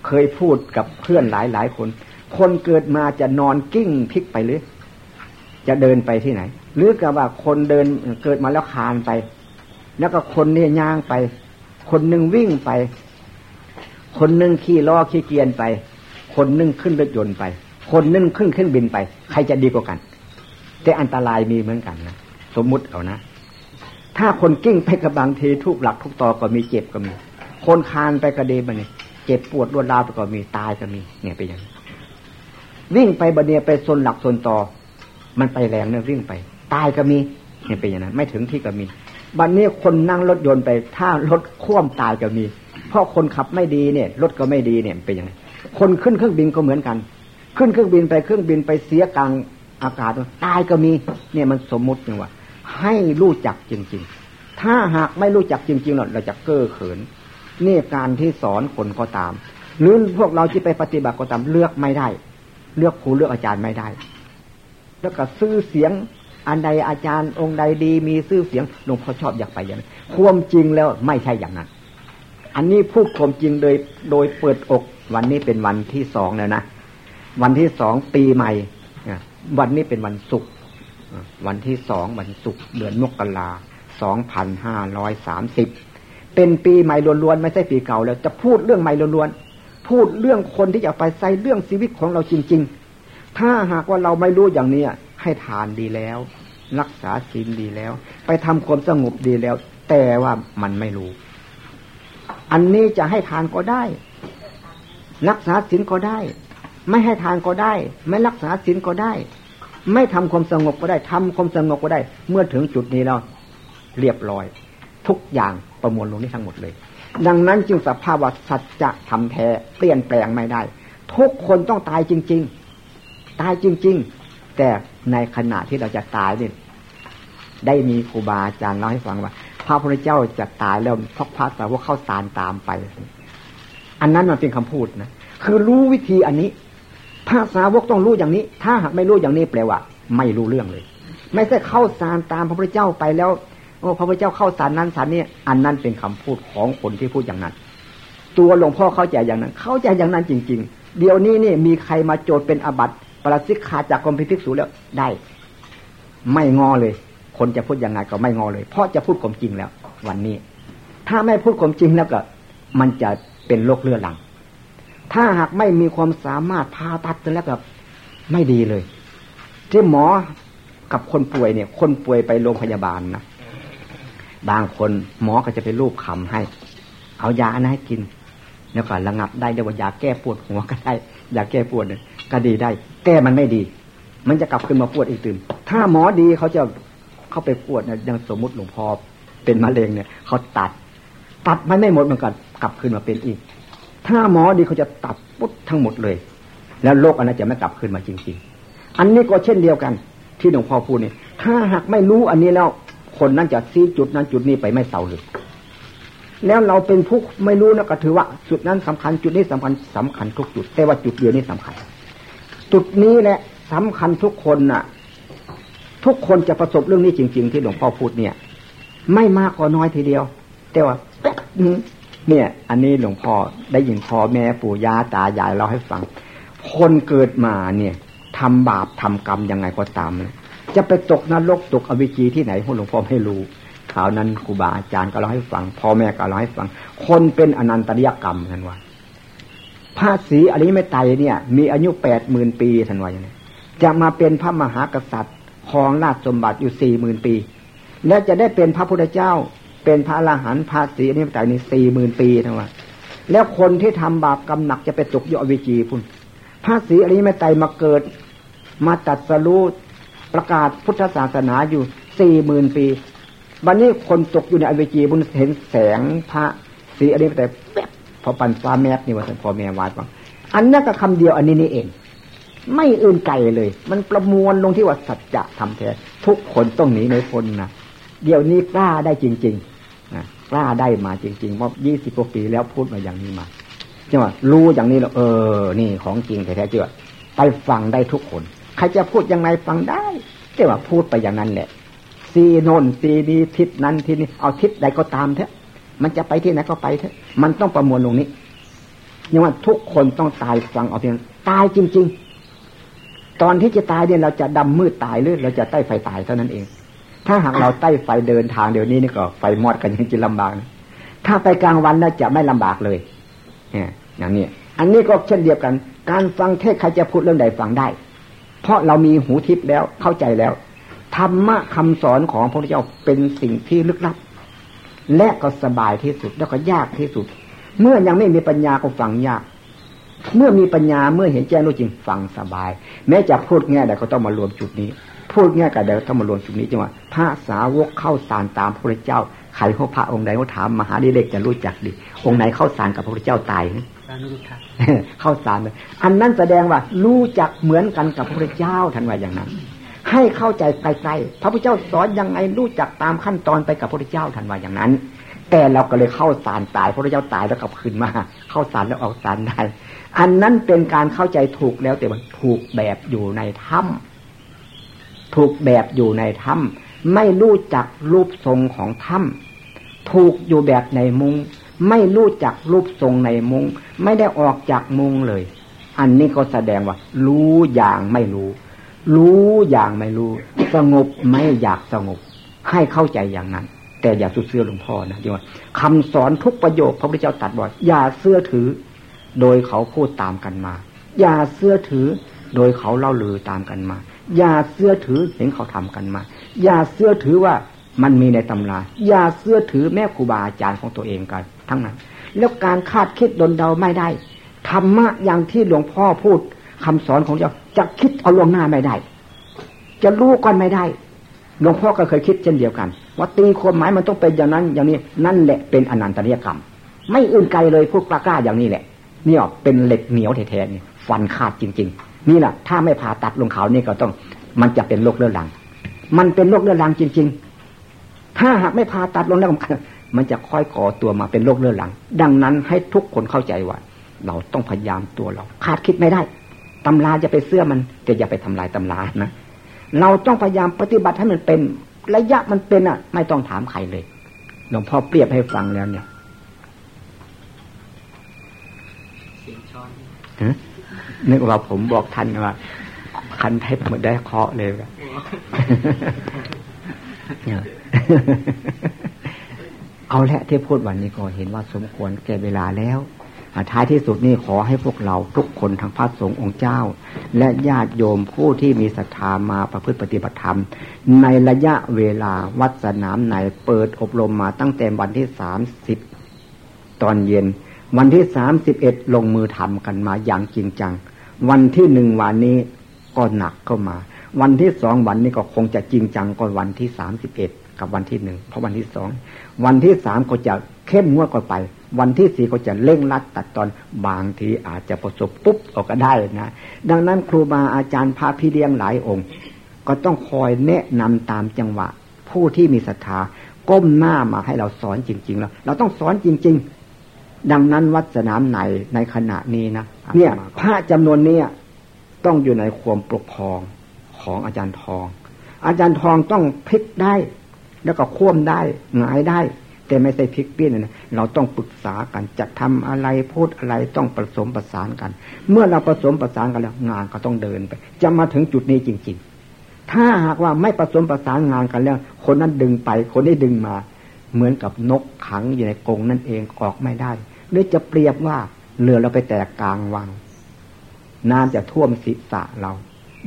เคยพูดกับเพื่อนหลายหลายคน คนเกิดมาจะนอนกิ้งพลิกไปหรือ จะเดินไปที่ไหน หรือกับว่าคนเดินเกิดมาแล้วคานไป แล้วก็คนเนี่ยย่างไป คนหนึ่งวิ่งไป คนหนึ่งขี่ล้อขี่เกียนไป คนหนึ่งขึ้นรถยนต์ไป คนหนึ่งขึ้นเครื่องบินไป ใครจะดีกว่ากัน แต่อันตรายมีเหมือนกันนะสมมุติเอานะ ถ้าคนกิ้งไปกับบางทีทุกหลักทุกตอก็มีเจ็บก็มี คนคานไปกระเดบันเนี่ยเจ็บปวดรวดราวก็มีตายก็มี เนี่ยไปอย่างวิ่งไปบันเนี่ยไปโซนหลักโซนตอ มันไปแรงเนี่ยวิ่งไป ตายก็มี เนี่ยเป็นอย่างนั้น ไม่ถึงที่ก็มีบันนี้คนนั่งรถยนต์ไป ถ้ารถคว่ำตายก็มี เพราะคนขับไม่ดีเนี่ยรถก็ไม่ดีเนี่ยเป็นอย่างนั้นคนขึ้นเครื่องบินก็เหมือนกัน ขึ้นเครื่องบินไปเครื่องบินไปเสียกลางอากาศตายก็มี เนี่ยมันสมมุติอย่างว่า ให้รู้จักจริง ๆ ถ้าหากไม่รู้จักจริงๆเราจะเก้อเขินนี่การที่สอนคนก็ตาม หรือพวกเราที่ไปปฏิบัติก็ตามเลือกไม่ได้ เลือกครูเลือกอาจารย์ไม่ได้ แล้วก็ซื้อเสียงอันใดอาจารย์องค์ใดดี มีซื้อเสียงหลวงพ่อชอบอยากไปอย่างนั้นความจริงแล้วไม่ใช่อย่างนั้น อันนี้พูดความจริงโดยโดยเปิดอกวันนี้เป็นวันที่สองแล้วนะ วันที่สองปีใหม่วันนี้เป็นวันศุกร์ วันที่สองวันศุกร์เดือนมกราสองพันห้าร้อยสามสิบเป็นปีใหม่ล้วนๆไม่ใช่ปีเก่าแล้วจะพูดเรื่องใหม่ล้วนๆพูดเรื่องคนที่จะไปใส่เรื่องชีวิตของเราจริง ๆ ถ้าหากว่าเราไม่รู้อย่างนี้ให้ทานดีแล้ว รักษาศีลดีแล้ว ไปทำความสงบดีแล้ว แต่ว่ามันไม่รู้ อันนี้จะให้ทานก็ได้ รักษาศีลก็ได้ ไม่ให้ทานก็ได้ ไม่รักษาศีลก็ได้ ไม่ทำความสงบก็ได้ทำความสงบก็ได้ เมื่อถึงจุดนี้แล้วเรียบร้อย ทุกอย่างประมวลลงนี้ทั้งหมดเลย ดังนั้นจึงสภาพว่าสัจจะทำแท้เปลี่ยนแปลงไม่ได้ ทุกคนต้องตายจริง ๆ ตายจริง ๆ แต่ในขณะที่เราจะตายนี่ได้มีครูบาอาจารย์เล่าให้ฟังว่า พระพุทธเจ้าจะตายแล้วพระพระสาวกเข้าสารตามไป อันนั้นมันเป็นคำพูดนะคือรู้วิธีอันนี้ พระสาวกต้องรู้อย่างนี้ ถ้าหากไม่รู้อย่างนี้แปลว่า ไม่รู้เรื่องเลย ไม่ใช่เข้าสารตามพระพุทธเจ้าไปแล้วโอ้พระพุทธเจ้าเข้าสารนั้นสารนี้อันนั้นเป็นคำพูดของคนที่พูดอย่างนั้น ตัวหลวงพ่อเข้าใจอย่างนั้น เข้าใจอย่างนั้นจริง ๆ เดี๋ยวนี้นี่มีใครมาโจทย์เป็นอบัติปราชิกขาจากกรมพิพิกษุแล้วได้ ไม่งอเลย คนจะพูดยังไงก็ไม่งอเลย เพราะจะพูดความจริงแล้ว วันนี้ ถ้าไม่พูดความจริงแล้วก็ มันจะเป็นโรคเรื้อรัง ถ้าหากไม่มีความสามารถพาตัดแล้วก็ไม่ดีเลย ที่หมอกับคนป่วยเนี่ย คนป่วยไปโรงพยาบาลนะบางคนหมอก็จะไปรูปคำให้ เอายาอันนั้นให้กิน แล้วก็ระงับได้เรียกว่ายาแก้ปวดหัวก็ได้ยาแก้ปวดเนี่ยก็ดีได้ แก้มันไม่ดี มันจะกลับขึ้นมาปวดอีกตื่นถ้าหมอดีเขาจะเข้าไปปวดเนี่ยยังสมมติหลวงพ่อเป็นมะเร็งเนี่ยเขาตัด ตัดมันไม่หมดเหมันก็กลับขึ้นมาเป็นอีก ถ้าหมอดีเขาจะตัดปุ๊บทั้งหมดเลย แล้วโรคอันนั้นจะไม่กลับขึ้นมาจริง ๆ อันนี้ก็เช่นเดียวกัน ที่หลวงพ่อพูดนี่ถ้าหากไม่รู้อันนี้แล้ว คนนั้นจะซีจุดนั้นจุดนี้ไปไม่เศร้าเลยแล้วเราเป็นผู้ไม่รู้นะก็ถือว่าจุดนั้นสำคัญจุดนี้สำคัญสำคัญทุกจุด แต่ว่าจุดเดียวนี้สำคัญ จุดนี้แหละสำคัญทุกคนน่ะ ทุกคนจะประสบเรื่องนี้จริง ๆ ที่หลวงพ่อพูดเนี่ย ไม่มากก็น้อยทีเดียว แต่ว่าแป๊บ เนี่ย อันนี้หลวงพ่อได้ยินพ่อแม่ปู่ย่าตายายเราให้ฟัง คนเกิดมาเนี่ยทำบาปทำกรรมยังไงก็ตาม จะไปตกนรกตกอวิจีที่ไหนหลวงพ่อไม่รู้ข่าวนั้นครูบาอาจารย์ก็เล่าให้ฟังพ่อแม่ก็เล่าให้ฟัง คนเป็นอนันตริยกรรมท่านว่าพระศรีอริไม่ไตเนี่ย มีอายุแปดหมื่นปีท่านว่าอย่างนี้จะมาเป็นพระมหากษัตริย์ครองราชสมบัติอยู่สี่หมื่นปี และจะได้เป็นพระพุทธเจ้า เป็นพระอรหันต์พระศรีอริไม่ไตนี่สี่หมื่นปีท่านว่าแล้วคนที่ทำบาปกรรมหนักจะไปตกยอวิจีพุ่นพระศรีอริไม่ไตมาเกิด มาตัดสรู้ประกาศพุทธศาสนาอยู่สี่หมื่นปีบันนี้คนตกอยู่ในอเวจีบุญเห็นแสงพระสีอันนี้แต่แป๊บพอปันฟ้าแมบนี่ว่าสันพอแม่วาดว่าอันนั้นก็คำเดียวอันนี้นี่เอง ไม่อื่นไกลเลย มันประมวลลงที่ว่าสัจจะทำแท้ทุกคนต้องหนีในพ้นนะเดี๋ยวนี้กล้าได้จริง ๆ กล้าได้มาจริงๆเพราะยี่สิบกว่าปีแล้วพูดมาอย่างนี้มาจังว่ารู้อย่างนี้แล้วเออ นี่ของจริงแท้ๆเจ้าไปฟังได้ทุกคน ใครจะพูดยังไงฟังได้แต่ว่าพูดไปอย่างนั้นแหละซีโนนซีดีทิศนั้นทิศนี้เอาทิศใดก็ตามเถอะมันจะไปที่ไหนก็ไปเถอะมันต้องประมวลลงนี้ยังว่าทุกคนต้องตายฟังเอาเพียงตายจริง ๆ ตอนที่จะตายเนี่ยเราจะดำมืดตายหรือเราจะใต้ไฟตายเท่านั้นเอง ถ้าหากเราใต้ไฟเดินทางเดี๋ยวนี้นี่ก็ไฟมอดกันยังจะลำบากถ้าไปกลางวันแล้วจะไม่ลำบากเลยเนี่ยอย่างนี้อันนี้ก็เช่นเดียวกัน การฟังเทศใครจะพูดเรื่องใดฟังได้ เพราะเรามีหูทิพย์แล้วเข้าใจแล้วธรรมะคำสอนของพระพุทธเจ้าเป็นสิ่งที่ลึกลับ และก็สบายที่สุดแล้วก็ยากที่สุด เมื่อยังไม่มีปัญญาก็ฟังยาก เมื่อมีปัญญาเมื่อเห็นแจ้งรู้จริงฟังสบาย แม้จะพูดแง่ใดก็ต้องมารวมจุดนี้ พูดแง่กับใดก็ต้องมารวมจุดนี้จังว่าพระสาวกเข้าสารตามพระพุทธเจ้าใครเขาพระองค์ใดเขาถามมหาดิเรกจะรู้จักดิองค์ไหนเข้าสารกับพระพุทธเจ้าตายเข้าสารเลยอันนั้นแสดงว่ารู้จักเหมือนกันกับพระพุทธเจ้าทันว่าอย่างนั้น ให้เข้าใจไกลๆพระพุทธเจ้าสอนยังไงรู้จักตามขั้นตอนไปกับพระพุทธเจ้าทันว่าอย่างนั้น แต่เราก็เลยเข้าสารตายพระพุทธเจ้าตายแล้วกลับคืนมา เข้าสารแล้วออกสารได้อันนั้นเป็นการเข้าใจถูกแล้วแต่มันถูกแบบอยู่ในถ้ำ ถูกแบบอยู่ในถ้ำไม่รู้จักรูปทรงของถ้ำถูกอยู่แบบในมุงไม่รู้จักรูปทรงในมุงไม่ได้ออกจากมุงเลย อันนี้ก็แสดงว่า รู้อย่างไม่รู้ รู้อย่างไม่รู้ สงบไม่อยากสงบ ให้เข้าใจอย่างนั้น แต่อย่าสุดเสื้อหลวงพ่อนะที่ว่าคำสอนทุกประโยคพระพุทธเจ้าตัดบอกอย่าเสื้อถือ โดยเขาพูดตามกันมา อย่าเสื้อถือ โดยเขาเล่าลือตามกันมา อย่าเสื้อถือเห็นเขาทำกันมา อย่าเสื้อถือว่ามันมีในตำราอย่าเสื้อถือแม่ครูบาอาจารย์ของตัวเองกัน ทั้งนั้น แล้วการคาดคิดดนเดาไม่ได้ธรรมะอย่างที่หลวงพ่อพูดคำสอนของเจ้าจะคิดเอาลวงหน้าไม่ได้ จะรู้ก่อนไม่ได้หลวงพ่อก็เคยคิดเช่นเดียวกัน ว่าตีความหมายมันต้องเป็นอย่างนั้นอย่างนี้นั่นแหละเป็นอนันตริยกรรม ไม่อื่นไกลเลยพูดกล้าๆอย่างนี้แหละนี่ออกเป็นเหล็กเหนียวแท้ๆนี่ฟันขาดจริง ๆ นี่แหละถ้าไม่ผ่าตัดลงเขานี่ก็ต้อง มันจะเป็นโรคเรื้อรัง มันเป็นโรคเรื้อรังจริง ๆ ถ้าหากไม่ผ่าตัดลงแล้วมันจะค่อยก่อตัวมาเป็นโรคเรื้อรัง ดังนั้นให้ทุกคนเข้าใจว่า เราต้องพยายามตัวเราคาดคิดไม่ได้ตำราจะไปเสื้อมันแต่อย่าไปทำลายตำรานะเราต้องพยายามปฏิบัติให้มันเป็นระยะมันเป็นอะ ไม่ต้องถามใครเลยหลวงพ่อเปรียบให้ฟังแล้วเนี่ย นึกว่าผมบอกท่านว่า คันเทปมันได้เคาะเลยเอาละที่พูดวันนี้ก็เห็นว่าสมควรแก่เวลาแล้วท้ายที่สุดนี่ขอให้พวกเราทุกคนทางพระสงฆ์องค์เจ้า และญาติโยมผู้ที่มีศรัทธามาประพฤติปฏิบัติธรรม ในระยะเวลาวัดสนามไหนเปิดอบรมมาตั้งแต่วันที่สามสิบตอนเย็น วันที่สามสิบเอ็ดลงมือทำกันมาอย่างจริงจัง วันที่หนึ่งวันนี้ก็หนักเข้ามา วันที่สองวันนี้ก็คงจะจริงจังก่อนวันที่สามสิบเอ็ดกับวันที่หนึ่งเพราะวันที่สองวันที่สามก็จะเข้มงวดก่อนไป วันที่สี่ก็จะเร่งรัดตัดตอนบางทีอาจจะประสบปุ๊บออกก็ได้นะดังนั้นครูบาอาจารย์พาพี่เลี้ยงหลายองค์ ก็ต้องคอยแนะนำตามจังหวะ ผู้ที่มีศรัทธาก้มหน้ามาให้เราสอนจริง ๆ แล้ว เราต้องสอนจริง ๆ ดังนั้นวัดสนามไหนในขณะนี้นะเนี่ย พระจำนวนเนี้ยต้องอยู่ในความปกครองของอาจารย์ทอง อาจารย์ทองต้องพลิกได้ แล้วก็ควมได้หงายได้ แต่ไม่ใช่พลิกเปี้ยนนะเราต้องปรึกษากันจะทำอะไรพูดอะไรต้องผสมประสานกัน เมื่อเราผสมประสานกันแล้วงานก็ต้องเดินไป จะมาถึงจุดนี้จริง ๆ ถ้าหากว่าไม่ผสมประสานงานกันแล้ว คนนั้นดึงไป คนนี้ดึงมา เหมือนกับนกขังอยู่ในกรงนั่นเองออกไม่ได้ หรือจะเปรียบว่าเรือเราไปแตกกลางวัง น้ำจะท่วมศีรษะเรา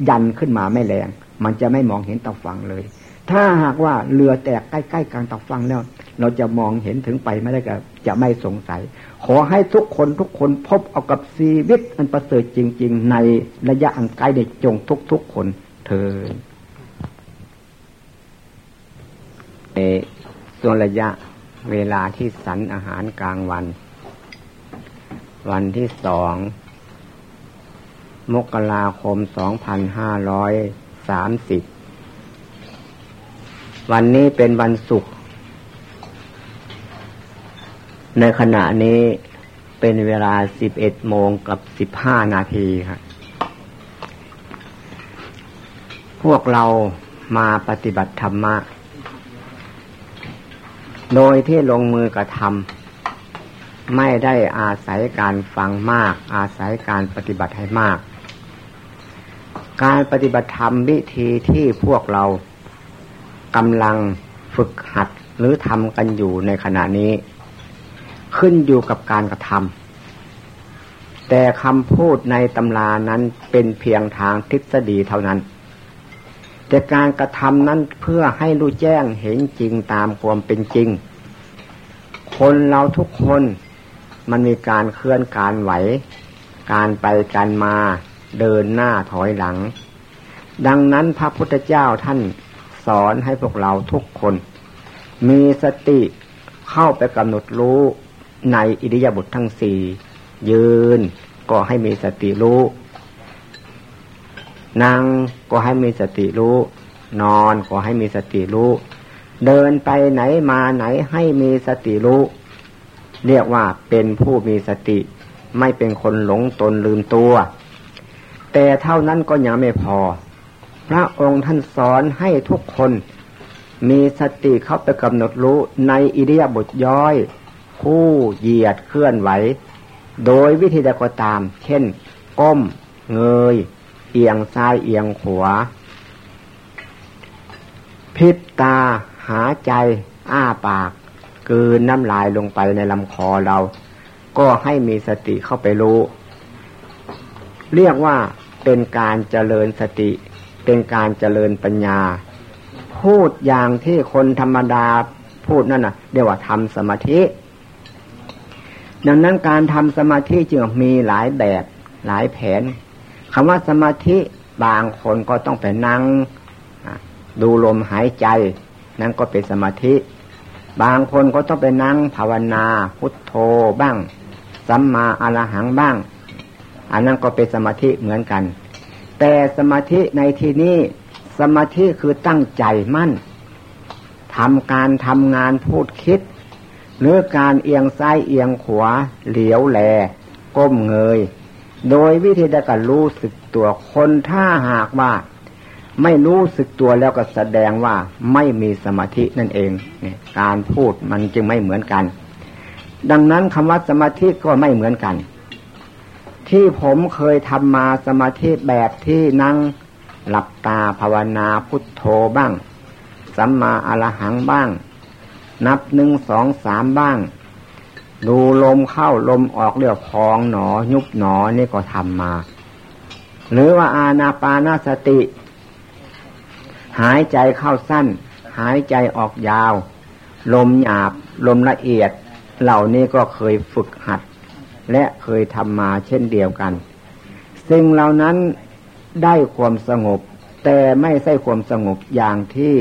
ยันขึ้นมาไม่แรง มันจะไม่มองเห็นตะฟังเลย ถ้าหากว่าเรือแตกใกล้ๆกลางตะฟังแล้ว เราจะมองเห็นถึงไปไม่ได้ก็จะไม่สงสัย ขอให้ทุกคนทุกคนพบเอากับชีวิตอันประเสริฐจริง ๆ ในระยะอันใกลเด็กจงทุกๆคนเธอในส่วนระยะเวลาที่สันอาหารกลางวัน วันที่สอง มกราคมสองพันห้าร้อยสามสิบ วันนี้เป็นวันศุกร์ ในขณะนี้เป็นเวลาสิบเอ็ดโมงกับสิบห้านาทีครับพวกเรามาปฏิบัติธรรมะ โดยที่ลงมือกระทำ ไม่ได้อาศัยการฟังมาก อาศัยการปฏิบัติให้มาก การปฏิบัติธรรมวิธีที่พวกเรากำลังฝึกหัดหรือทำกันอยู่ในขณะนี้ ขึ้นอยู่กับการกระทำแต่คำพูดในตำรานั้นเป็นเพียงทางทฤษฎีเท่านั้น แต่การกระทำนั้นเพื่อให้รู้แจ้งเห็นจริงตามความเป็นจริงคนเราทุกคน มันมีการเคลื่อนการไหว การไปการมาเดินหน้าถอยหลัง ดังนั้นพระพุทธเจ้าท่านสอนให้พวกเราทุกคน มีสติเข้าไปกำหนดรู้ในอิริยาบถททั้งสี่ยืนก็ให้มีสติรู้นั่งก็ให้มีสติรู้ นอนก็ให้มีสติรู้ เดินไปไหนมาไหนให้มีสติรู้ เรียกว่าเป็นผู้มีสติ ไม่เป็นคนหลงตนลืมตัว แต่เท่านั้นก็ยังไม่พอ พระองค์ท่านสอนให้ทุกคน มีสติเข้าไปกำหนดรู้ในอิเดียบทย้อย คู่เหยียดเคลื่อนไหว โดยวิธีใดก็ตาม เช่น ก้ม เงย เอียงซ้ายเอียงขวาพิษตาหาใจ อ้าปาก กืนน้ำลายลงไปในลำคอเรา ก็ให้มีสติเข้าไปรู้ เรียกว่าเป็นการเจริญสติ เป็นการเจริญปัญญา พูดอย่างที่คนธรรมดาพูดนั่นน่ะเรียกว่าทำสมาธิ ดังนั้นการทำสมาธิจึงมีหลายแบบหลายแผนคำว่าสมาธิบางคนก็ต้องไปนั่งดูลมหายใจ นั่นก็เป็นสมาธิ บางคนก็ต้องไปนั่งภาวนา พุทโธบ้าง สัมมาอรหังบ้าง อันนั้นก็เป็นสมาธิเหมือนกัน แต่สมาธิในที่นี้สมาธิคือตั้งใจมั่นทำการทำงานพูดคิด หรือการเอียงซ้ายเอียงขวาเหลียวแล ก้มเงย โดยวิธีดการรู้สึกตัวคนถ้าหากว่า ไม่รู้สึกตัวแล้วก็แสดงว่าไม่มีสมาธินั่นเองเนี่ยการพูดมันจึงไม่เหมือนกัน ดังนั้นคำว่าสมาธิก็ไม่เหมือนกัน ที่ผมเคยทำมาสมาธิแบบที่นั่งหลับตาภาวนาพุทโธบ้าง สัมมาอรหังบ้าง นับหนึ่งสองสามบ้าง ดูลมเข้าลมออกเรียกพองหนอ ยุบหนอนี่ก็ทำมา หรือว่าอาณาปานาสติ หายใจเข้าสั้น หายใจออกยาว ลมหยาบ ลมละเอียด เหล่านี้ก็เคยฝึกหัด และเคยทำมาเช่นเดียวกัน สิ่งเหล่านั้นได้ความสงบ แต่ไม่ใช่ความสงบอย่างที่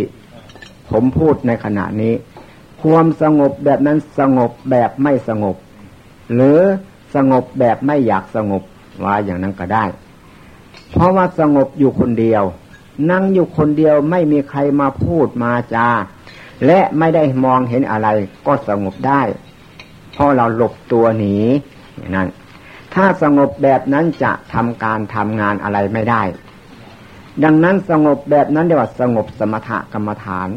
ผมพูดในขณะนี้ ความสงบแบบนั้นสงบแบบไม่สงบ หรือสงบแบบไม่อยากสงบว่าอย่างนั้นก็ได้ เพราะว่าสงบอยู่คนเดียว นั่งอยู่คนเดียวไม่มีใครมาพูดมาจา และไม่ได้มองเห็นอะไรก็สงบได้ เพราะเราหลบตัวหนีนั้นถ้าสงบแบบนั้นจะทำการทำงานอะไรไม่ได้ ดังนั้นสงบแบบนั้นเรียกว่าสงบสมถกรรมฐาน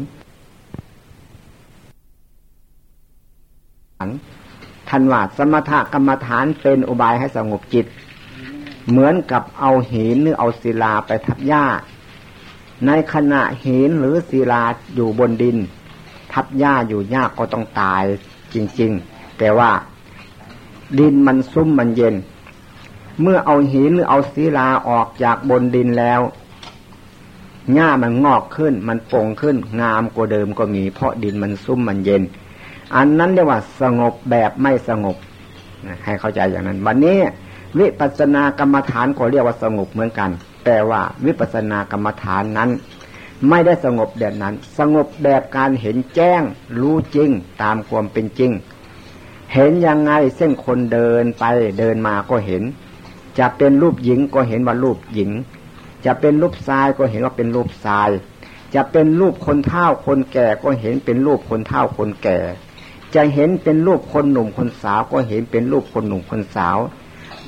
ท่านว่าสมถกรรมฐานเป็นอุบายให้สงบจิต เหมือนกับเอาหินหรือเอาศิลาไปทับหญ้า ในขณะหินหรือศิลาอยู่บนดิน ทับหญ้าอยู่ยากก็ต้องตายจริง ๆ แต่ว่าดินมันซุ่มมันเย็น เมื่อเอาหินหรือเอาศิลาออกจากบนดินแล้วหญ้ามันงอกขึ้น มันโป่งขึ้น งามกว่าเดิมก็มี เพราะดินมันซุ่มมันเย็น อันนั้นเรียกว่าสงบแบบไม่สงบให้เข้าใจอย่างนั้น วันนี้วิปัสสนากรรมฐานก็เรียกว่าสงบเหมือนกัน แต่ว่าวิปัสสนากรรมฐานนั้น ไม่ได้สงบแบบนั้น สงบแบบการเห็นแจ้ง รู้จริง ตามความเป็นจริง เห็นยังไงเส้นคนเดินไปเดินมาก็เห็น จะเป็นรูปหญิงก็เห็นว่ารูปหญิง จะเป็นรูปชายก็เห็นว่าเป็นรูปชาย จะเป็นรูปคนเฒ่าคนแก่ก็เห็นเป็นรูปคนเฒ่าคนแก่ จะเห็นเป็นรูปคนหนุ่มคนสาวก็เห็นเป็นรูปคนหนุ่มคนสาว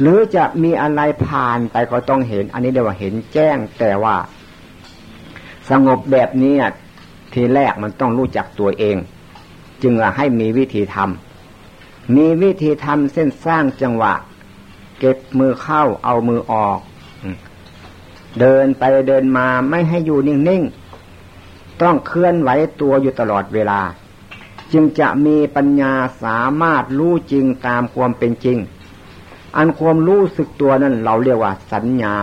หรือจะมีอะไรผ่านไปก็ต้องเห็น อันนี้เรียกว่าเห็นแจ้ง แต่ว่า สงบแบบนี้ทีแรกมันต้องรู้จักตัวเอง จึงให้มีวิธีทำมีวิธีทำเส้นสร้างจังหวะ เก็บมือเข้าเอามือออก เดินไปเดินมาไม่ให้อยู่นิ่งๆ ต้องเคลื่อนไหวตัวอยู่ตลอดเวลา จึงจะมีปัญญาสามารถรู้จริงตามความเป็นจริง อันความรู้สึกตัวนั้นเราเรียกว่าสัญญา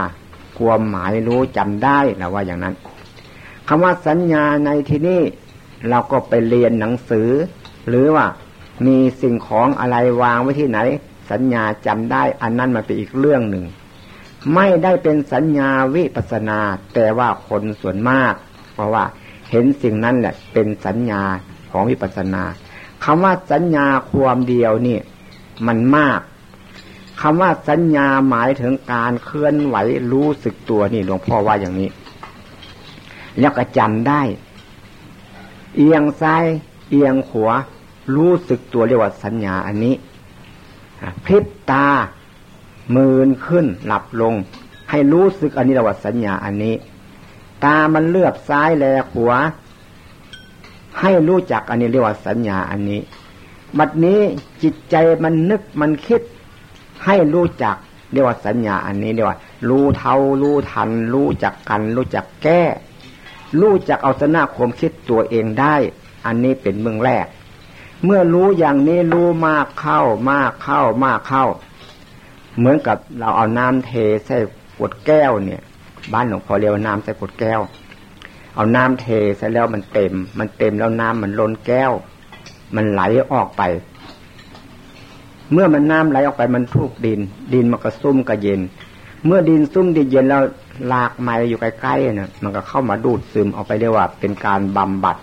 ความหมายรู้จำได้นะว่าอย่างนั้นคำว่าสัญญาในที่นี้เราก็ไปเรียนหนังสือ หรือว่ามีสิ่งของอะไรวางไว้ที่ไหน สัญญาจำได้อันนั้นมันเป็นอีกเรื่องหนึ่ง ไม่ได้เป็นสัญญาวิปัสนา แต่ว่าคนส่วนมาก เพราะว่าเห็นสิ่งนั้นแหละเป็นสัญญาของวิปัสนาคำว่าสัญญาความเดียวนี่ มันมาก คำว่าสัญญาหมายถึงการเคลื่อนไหวรู้สึกตัวนี่หลวงพ่อว่าอย่างนี้ แล้วก็จำได้ เอียงซ้ายเอียงขวารู้สึกตัวเรียกว่าสัญญาอันนี้พลิบตามืนขึ้นหลับลง ให้รู้สึกอันนี้เรียกว่าสัญญาอันนี้ ตามันเลือบซ้ายแลขวาให้รู้จักอันนี้เรียกว่าสัญญาอันนี้ บัดนี้จิตใจมันนึกมันคิด ให้รู้จักเรียกว่าสัญญาอันนี้เรียกว่า รู้เท่ารู้ทัน รู้จักกัน รู้จักแก้ รู้จักเอาชนะความคิดตัวเองได้ อันนี้เป็นเมืองแรก เมื่อรู้อย่างนี้รู้มากเข้ามากเข้ามากเข้า เหมือนกับเราเอาน้ำเทใส่ขวดแก้วเนี่ย บ้านหลวงพ่อเรียกว่าน้ำใส่ขวดแก้ว เอาน้ำเทใส่แล้วมันเต็ม มันเต็มแล้วน้ำมันล้นแก้ว มันไหลออกไป เมื่อมันน้ำไหลออกไปมันทุกดิน ดินมันก็ซุ่มก็เย็น เมื่อดินซุ่มดินเย็นแล้วลากไม้อยู่ใกล้ๆเนี่ยมันก็เข้ามาดูดซึมออกไปเรียกว่าเป็นการบำบัด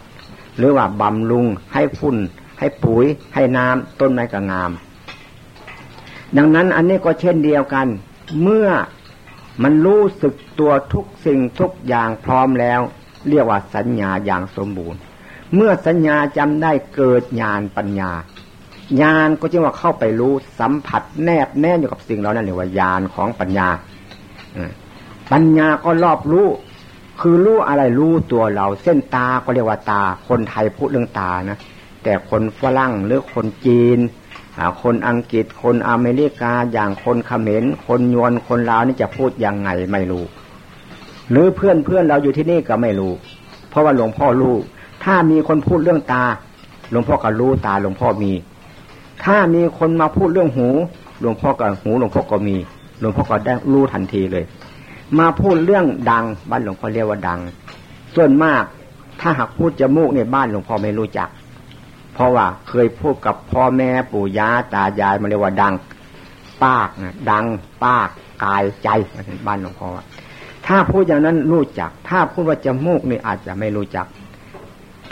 หรือว่าบำรุงให้ฝุ่น ให้ปุ๋ย ให้น้ำต้นไม้ก็งาม ดังนั้นอันนี้ก็เช่นเดียวกัน เมื่อมันรู้สึกตัวทุกสิ่งทุกอย่างพร้อมแล้ว เรียกว่าสัญญาอย่างสมบูรณ์ เมื่อสัญญาจำได้เกิดญาณปัญญา ญาณก็จึงว่าเข้าไปรู้สัมผัสแนบแน่อยู่กับสิ่งเหล่านั้นเรียกว่าญาณของปัญญาปัญญาก็รอบรู้คือรู้อะไรรู้ตัวเราเส้นตาก็เรียกว่าตา คนไทยพูดเรื่องตานะแต่คนฝรั่งหรือคนจีนคนอังกฤษคนอเมริกาอย่างคนเขมรคนยวนคนลาวนี่จะพูดยังไงไม่รู้ หรือเพื่อนเพื่อนเราอยู่ที่นี่ก็ไม่รู้ เพราะว่าหลวงพ่อรู้ถ้ามีคนพูดเรื่องตา หลวงพ่อก็รู้ตาหลวงพ่อมี ถ้ามีคนมาพูดเรื่องหูหลวงพ่อก็หูหลวงพ่อก็มีหลวงพ่อก็ได้รู้ทันทีเลย มาพูดเรื่องดังบ้านหลวงพ่อเรียกว่าดัง ส่วนมากถ้าหากพูดจมูกในบ้านหลวงพ่อไม่รู้จัก เพราะว่าเคยพูดกับพ่อแม่ปู่ย่าตายายมาเรียกว่าดัง ปากนะดัง ปากกายใจบ้านหลวงพ่อถ้าพูดอย่างนั้นรู้จัก ถ้าพูดว่าจมูกนี่อาจจะไม่รู้จัก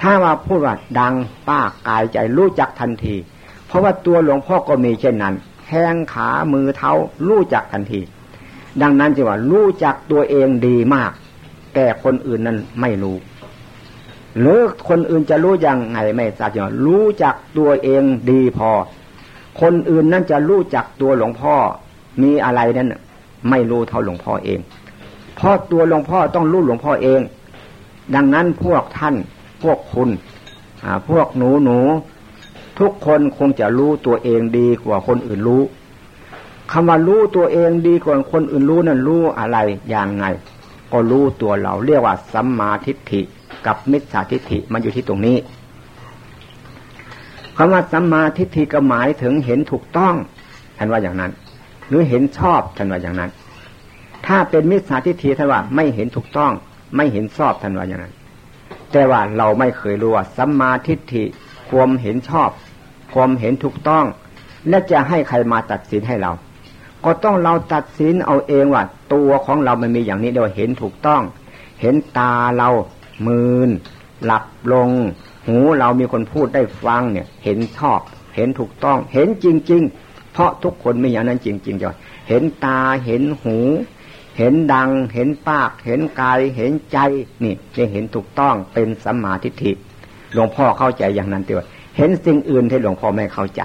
ถ้าว่าพูดว่าดังปากกายใจรู้จักทันที ราะว่าตัวหลวงพ่อก็มีเช่นนั้นแข้งขามือเท้ารู้จักทันที ดังนั้นจึงว่ารู้จักตัวเองดีมาก แต่คนอื่นนั้นไม่รู้หรือคนอื่นจะรู้ยังไงไม่ทราบจริงรู้จักตัวเองดีพอ คนอื่นนั้นจะรู้จักตัวหลวงพ่อ มีอะไรนั้นไม่รู้เท่าหลวงพ่อเอง เพราะตัวหลวงพ่อต้องรู้หลวงพ่อเอง ดังนั้นพวกท่านพวกคุณพวกหนูหนู ทุกคนคงจะรู้ตัวเองดีกว่าคนอื่นรู้คำว่ารู้ตัวเองดีกว่าคนอื่นรู้นั้นรู้อะไรอย่างไง ก็รู้ตัวเราเรียกว่าสัมมาทิฏฐิกับมิจฉาทิฏฐิมันอยู่ที่ตรงนี้คำว่าสัมมาทิฏฐิก็หมายถึงเห็นถูกต้องท่านว่าอย่างนั้น หรือเห็นชอบท่านว่าอย่างนั้น ถ้าเป็นมิจฉาทิฏฐิท่านว่าไม่เห็นถูกต้อง ไม่เห็นชอบท่านว่าอย่างนั้น แต่ว่าเราไม่เคยรู้ว่าสัมมาทิฏฐิความเห็นชอบ ความเห็นถูกต้อง และจะให้ใครมาตัดสินให้เรา ก็ต้องเราตัดสินเอาเองว่าตัวของเรามันมีอย่างนี้เดียวเห็นถูกต้อง เห็นตาเรามืนหลับลง หูเรามีคนพูดได้ฟังเนี่ย เห็นชอบ เห็นถูกต้อง เห็นจริง ๆ เพราะทุกคนไม่อย่างนั้นจริงๆจ้ะเห็นตาเห็นหู เห็นดัง เห็นปาก เห็นกาย เห็นใจนี่จะเห็นถูกต้องเป็นสัมมาทิฏฐิหลวงพ่อเข้าใจอย่างนั้นเดียว เห็นสิ่งอื่นที่หลวงพ่อไม่เข้าใจ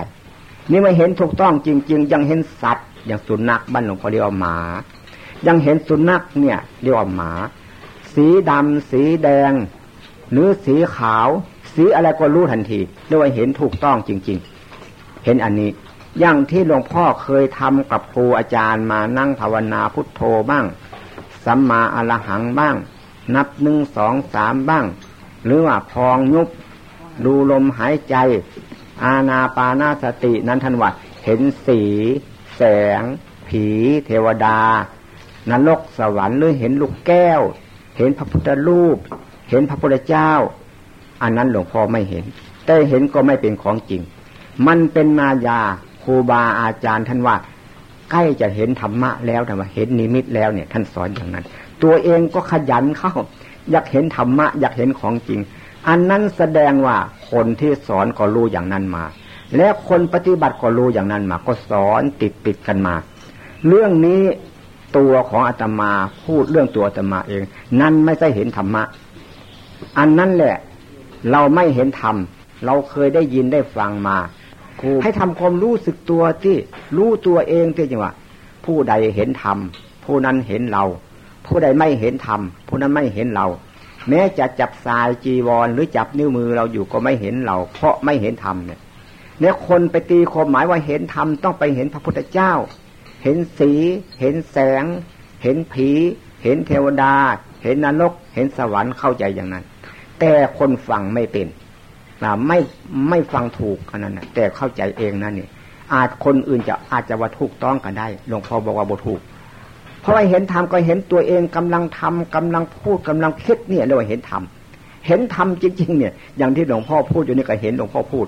นี่มาเห็นถูกต้องจริง ๆ ยังเห็นสัตว์อย่างสุนัขบ้านหลวงพ่อเรียกว่าหมา ยังเห็นสุนัขเนี่ย เรียกว่าหมา สีดำสีแดง หรือสีขาว สีอะไรก็รู้ทันทีเรียกว่าเห็นถูกต้องจริง ๆ เห็นอันนี้อย่างที่หลวงพ่อเคยทำกับครูอาจารย์มานั่งภาวนาพุทโธบ้างสัมมาอรหังบ้าง นับหนึ่งสองสามบ้าง หรือว่าพองยุบ ดูลมหายใจ อาณาปานาสตินั้นทันว่าเห็นสี แสง ผี เทวดานรกสวรรค์หรือเห็นลูกแก้ว เห็นพระพุทธรูป เห็นพระพุทธเจ้า อันนั้นหลวงพ่อไม่เห็น แต่เห็นก็ไม่เป็นของจริง มันเป็นมายาครูบาอาจารย์ท่านว่าใกล้จะเห็นธรรมะแล้วแต่ว่าเห็นนิมิตแล้วเนี่ย ท่านสอนอย่างนั้น ตัวเองก็ขยันเข้า อยากเห็นธรรมะ อยากเห็นของจริง อันนั้นแสดงว่าคนที่สอนก็รู้อย่างนั้นมา และคนปฏิบัติก็รู้อย่างนั้นมา ก็สอนติดติดกันมา เรื่องนี้ตัวของอาตมาพูดเรื่องตัวอาตมาเอง นั่นไม่ใช่เห็นธรรมะ อันนั้นแหละ เราไม่เห็นธรรม เราเคยได้ยินได้ฟังมา ให้ทำความรู้สึกตัวที่รู้ตัวเองที่จังว่าผู้ใดเห็นธรรมผู้นั้นเห็นเรา ผู้ใดไม่เห็นธรรมผู้นั้นไม่เห็นเรา แม้จะจับสายจีวรหรือจับนิ้วมือเราอยู่ก็ไม่เห็นเรา เพราะไม่เห็นธรรมเนี่ยเนี่ยคนไปตีความหมายว่าเห็นธรรมต้องไปเห็นพระพุทธเจ้า เห็นสี เห็นแสง เห็นผี เห็นเทวดา เห็นนรก เห็นสวรรค์เข้าใจอย่างนั้น แต่คนฟังไม่เป็นนะไม่ไม่ฟังถูกอันนั้นนะแต่เข้าใจเองนั่นนี่อาจคนอื่นจะอาจจะว่าถูกต้องกันได้หลวงพ่อบอกว่าบ่ถูก เพราะว่าเห็นธรรมก็เห็นตัวเองกำลังทำกำลังพูดกำลังคิดเนี่ยเรียกว่าเห็นธรรมเห็นธรรมจริง ๆ เนี่ย อย่างที่หลวงพ่อพูดอยู่นี่ก็เห็นหลวงพ่อพูด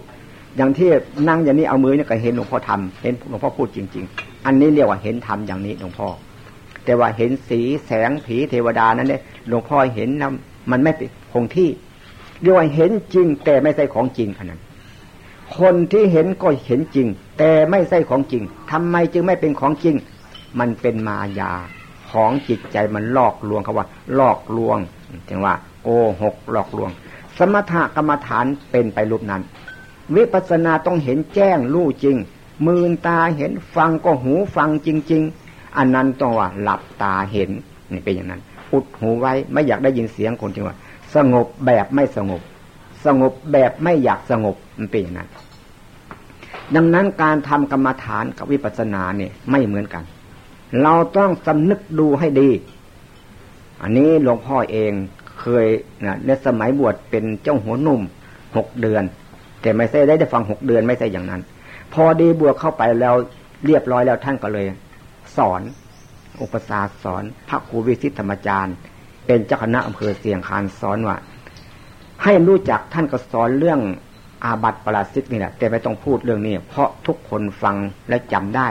อย่างที่นั่งอย่างนี้เอามือเนี่ยก็เห็นหลวงพ่อทำเห็นหลวงพ่อพูดจริง ๆ อันนี้เรียกว่าเห็นธรรมอย่างนี้หลวงพ่อ แต่ว่าเห็นสีแสงผีเทวดานั้นเนี่ยหลวงพ่อเห็นนะมันไม่เป็นคงที่เรียกว่าเห็นจริง แต่ไม่ใช่ของจริงขนาดคนที่เห็นก็เห็นจริง แต่ไม่ใช่ของจริงทำไมจึงไม่เป็นของจริง มันเป็นมายาของจิตใจมันหลอกลวงเขาว่าหลอกลวงถึงว่า โกหกหลอกลวง สมถกรรมฐานเป็นไปรูปนั้น วิปัสสนาต้องเห็นแจ้งรู้จริง มือตาเห็นฟังก็หูฟังจริง ๆ อันนั้นต้องว่าหลับตาเห็นนี่เป็นอย่างนั้น อุดหูไว้ไม่อยากได้ยินเสียงคนจริงว่า สงบแบบไม่สงบ สงบแบบไม่อยากสงบมันเป็นอย่างนั้น ดังนั้นการทำกรรมฐานกับวิปัสสนาเนี่ยไม่เหมือนกัน เราต้องสำนึกดูให้ดี อันนี้หลวงพ่อเองเคยนะในสมัยบวชเป็นเจ้าหัวนุ่มหกเดือน แต่ไม่ใช่ได้ได้ฟังหกเดือนไม่ใช่อย่างนั้น พอดีบวชเข้าไปแล้วเรียบร้อยแล้วท่านก็เลย สอน อุปสาสอน พระครูวิสิทธธรรมจารย์ เป็นเจ้าคณะอำเภอเสียงคานสอนว่าให้รู้จักท่านก็สอนเรื่องอาบัติปราชิกนี่แหละแต่ไม่ต้องพูดเรื่องนี้เพราะทุกคนฟังและจำได้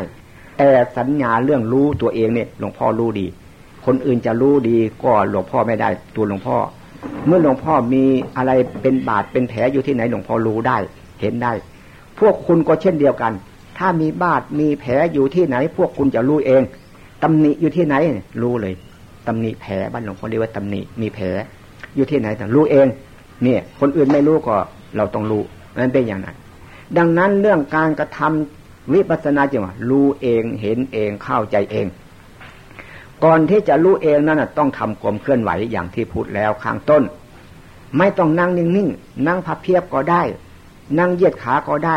แต่สัญญาเรื่องรู้ตัวเองเนี่ยหลวงพ่อรู้ดี คนอื่นจะรู้ดีก็หลวงพ่อไม่ได้ตัวหลวงพ่อ เมื่อหลวงพ่อมีอะไรเป็นบาดเป็นแผลอยู่ที่ไหนหลวงพ่อรู้ได้ เห็นได้ พวกคุณก็เช่นเดียวกัน ถ้ามีบาดมีแผลอยู่ที่ไหน พวกคุณจะรู้เองตำหนิอยู่ที่ไหนรู้เลยตำหนิแผลบ้านหลวงพ่อเรียกว่าตำหนิมีแผลอยู่ที่ไหนแต่รู้เอง เนี่ย คนอื่นไม่รู้ก็เราต้องรู้มันเป็นอย่างนั้นดังนั้นเรื่องการกระทำ วิปัสนาจังหวะรู้เองเห็นเองเข้าใจเอง ก่อนที่จะรู้เองนั้นต้องทำความเคลื่อนไหวอย่างที่พูดแล้วข้างต้น ไม่ต้องนั่งนิ่งๆนั่งพับเพียบก็ได้ นั่งเหยียดขาก็ได้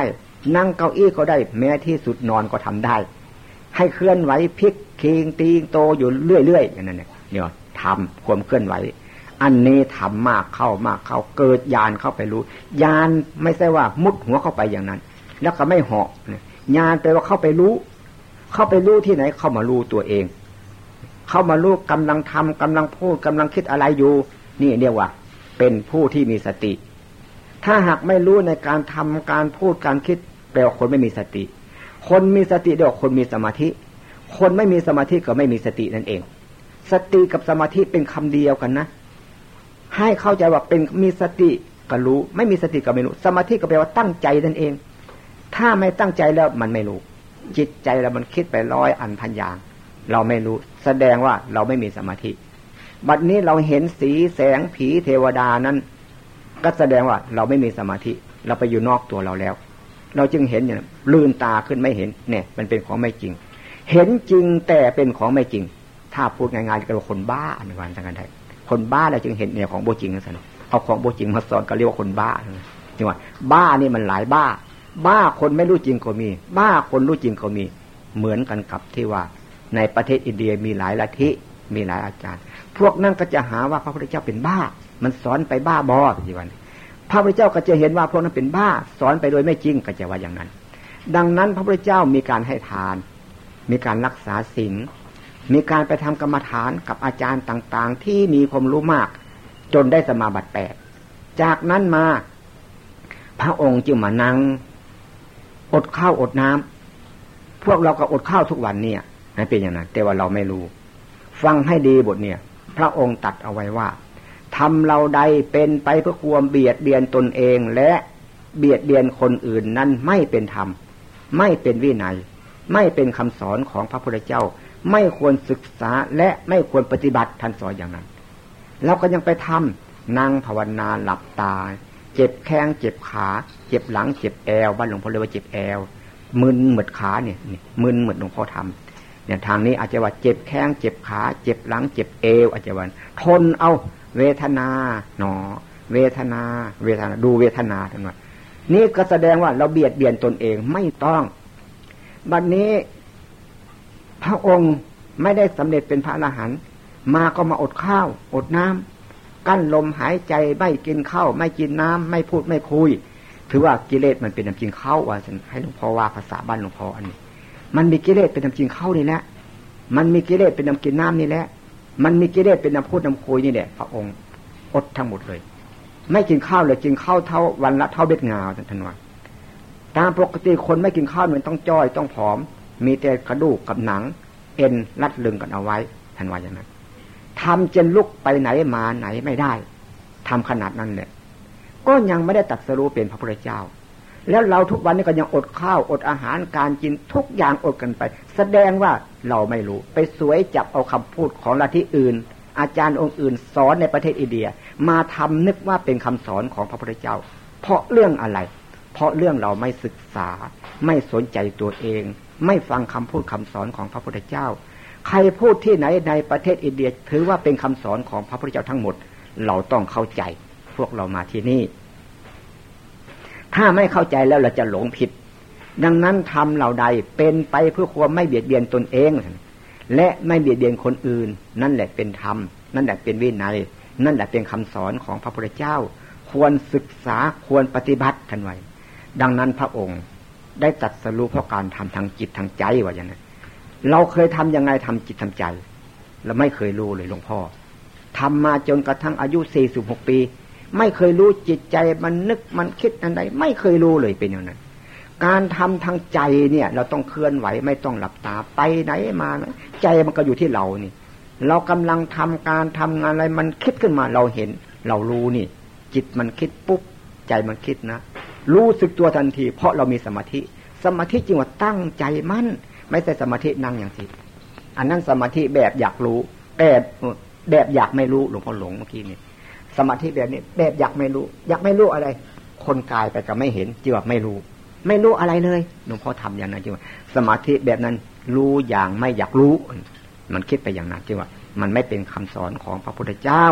นั่งเก้าอี้ก็ได้ แม้ที่สุดนอนก็ทำได้ ให้เคลื่อนไหวพลิกเคิงตีงโตอยู่เรื่อยๆอย่างนั้นเนี่ยทำความเคลื่อนไหวอันนี้ทำมากเข้ามากเข้าเกิดยานเข้าไปรู้ยานไม่ใช่ว่ามุดหัวเข้าไปอย่างนั้น แล้วก็ไม่เหาะ ยานแปลว่าเข้าไปรู้ เข้าไปรู้ที่ไหน เข้ามารู้ตัวเอง เข้ามารู้กำลังทำกำลังพูดกำลังคิดอะไรอยู่ นี่เรียกว่า เป็นผู้ที่มีสติ ถ้าหากไม่รู้ในการทำการพูดการคิด แปลว่าคนไม่มีสติ คนมีสติเดียวคนมีสมาธิ คนไม่มีสมาธิก็ไม่มีสตินั่นเอง สติกับสมาธิเป็นคำเดียวกันนะ ให้เข้าใจว่าเป็นมีสติก็รู้ ไม่มีสติก็ไม่รู้ สมาธิก็แปลว่าตั้งใจนั่นเอง ถ้าไม่ตั้งใจแล้วมันไม่รู้ จิตใจเรามันคิดไปร้อยอันพันอย่าง เราไม่รู้ แสดงว่าเราไม่มีสมาธิ บัดนี้เราเห็นสีแสงผีเทวดานั้น ก็แสดงว่าเราไม่มีสมาธิ เราไปอยู่นอกตัวเราแล้ว เราจึงเห็นอย่างลืนตาขึ้นไม่เห็นเนี่ย มันเป็นของไม่จริง เห็นจริงแต่เป็นของไม่จริง ถ้าพูดง่ายๆก็ว่าคนบ้าในวันทางการไทยคนบ้าเราจึงเห็นเนี่ยของโบจริงนะสันเอาของโบจริงมาสอนก็เรียกว่าคนบ้าจริงว่าบ้านี่มันหลายบ้า บ้าคนไม่รู้จริงก็มี บ้าคนรู้จริงก็มี เหมือนกันกับที่ว่า ในประเทศอินเดียมีหลายลัทธิมีหลายอาจารย์ พวกนั้นก็จะหาว่าพระพุทธเจ้าเป็นบ้า มันสอนไปบ้าบอจริวันพระพุทธเจ้าก็จะเห็นว่าพวกนั้นเป็นบ้า สอนไปโดยไม่จริงก็จะว่าอย่างนั้น ดังนั้นพระพุทธเจ้ามีการให้ทาน มีการรักษาศีลมีการไปทำกรรมฐานกับอาจารย์ต่างๆ ที่มีความรู้มาก จนได้สมาบัติแปดจากนั้นมา พระองค์จึงมานั่ง อดข้าวอดน้ำพวกเราก็อดข้าวทุกวันเนี่ยเป็นอย่างนั้นแต่ว่าเราไม่รู้ ฟังให้ดีบทเนี่ย พระองค์ตัดเอาไว้ว่าทำเราใดเป็นไปเพื่อความเบียดเบียนตนเองและเบียดเบียนคนอื่นนั้นไม่เป็นธรรม ไม่เป็นวินัย ไม่เป็นคำสอนของพระพุทธเจ้า ไม่ควรศึกษาและไม่ควรปฏิบัติท่านสอนอย่างนั้น เราก็ยังไปทำนั่งภาวนาหลับตา เจ็บแข้งเจ็บขา เจ็บหลังเจ็บแอวบ้านหลวงพ่อเรียกว่าเจ็บแอวมึนเหมือดขาเนี่ยมึนเหมือดหลวงพ่อทำเนี่ยทางนี้อาจจะว่าเจ็บแข้งเจ็บขา เจ็บหลัง เจ็บเอวอาจจะวันทนเอา เวทนาหนอ เวทนา เวทนา ดูเวทนาทั้งหมดนี่ก็แสดงว่าเราเบียดเบียนตนเองไม่ต้อง บัดนนี้ พระองค์ไม่ได้สำเร็จเป็นพระอรหันต์มาก็มาอดข้าว อดน้ำ กั้นลมหายใจไม่กินข้าวไม่กินน้ำไม่พูดไม่คุย ถือว่ากิเลสมันเป็นน้ำกินข้าวว่าให้หลวงพ่อว่าภาษาบ้านหลวงพ่ออันนี้ มันมีกิเลสเป็นน้ำกินข้าวนี่แหละมันมีกิเลสเป็นน้ำกินน้ำนี่แหละมันมีกิเลสเป็นน้ำพูดน้ำคุยนี่แหละพระองค์อดทั้งหมดเลย ไม่กินข้าวเลยกินข้าวเท่าวันละเท่าเบ็ดงาท่านว่าตามปกติคนไม่กินข้าวมันต้องจ้อยต้องผอม มีแต่กระดูกกับหนัง เอ็นรัดลึงกันเอาไว้ท่านว่าอย่างนั้น ทำจนลุกไปไหนมาไหนไม่ได้ทำขนาดนั้นเนี่ยก็ยังไม่ได้ตัดสรู้เป็นพระพุทธเจ้า แล้วเราทุกวันนี้ก็ยังอดข้าวอดอาหารการกินทุกอย่างอดกันไป แสดงว่าเราไม่รู้ ไปสวยจับเอาคำพูดของลัทธิอื่น อาจารย์องค์อื่นสอนในประเทศอินเดีย มาทำนึกว่าเป็นคำสอนของพระพุทธเจ้า เพราะเรื่องอะไร เพราะเรื่องเราไม่ศึกษา ไม่สนใจตัวเอง ไม่ฟังคำพูดคำสอนของพระพุทธเจ้า ใครพูดที่ไหนในประเทศอินเดีย ถือว่าเป็นคำสอนของพระพุทธเจ้าทั้งหมด เราต้องเข้าใจ พวกเรามาที่นี่ ถ้าไม่เข้าใจแล้วเราจะหลงผิด ดังนั้นทำเหล่าใดเป็นไปเพื่อความไม่เบียดเบียนตนเอง และไม่เบียดเบียนคนอื่น นั่นแหละเป็นธรรม นั่นแหละเป็นวินัย นั่นแหละเป็นคำสอนของพระพุทธเจ้า ควรศึกษาควรปฏิบัติกันไว้ดังนั้นพระองค์ได้ตัดสรุปเพราะการทำทางจิตทางใจว่าอย่างนั้น เราเคยทํำยังไงทำจิตทำใจ เราไม่เคยรู้เลยหลวงพ่อทำมาจนกระทั่งอายุสี่สิบหกปี ไม่เคยรู้จิตใจมันนึกมันคิดอะไรไม่เคยรู้เลยเป็นอย่างนั้นการทำทางใจเนี่ย เราต้องเคลื่อนไหวไม่ต้องหลับตาไปไหนมาใจมันก็อยู่ที่เรานี่ เรากำลังทำการทำงานอะไรมันคิดขึ้นมาเราเห็น เรารู้นี่ จิตมันคิดปุ๊บใจมันคิดนะรู้สึกตัวทันที เพราะเรามีสมาธิ สมาธิจริงว่าตั้งใจมั่น ไม่ใช่สมาธินั่งอย่างที่อันนั้นสมาธิแบบอยากรู้ แบบแบบอยากไม่รู้หลวงพ่อหลงเมื่อกี้นี่สมาธิแบบนี้แบบอยากไม่รู้ อยากไม่รู้อะไร คนกายไปก็ไม่เห็นจีว่าไม่รู้ ไม่รู้อะไรเลยหลวงพ่อทำอย่างนั้นจีว่าสมาธิแบบนั้นรู้อย่างไม่อยากรู้ มันคิดไปอย่างนั้นจีว่า มันไม่เป็นคำสอนของพระพุทธเจ้า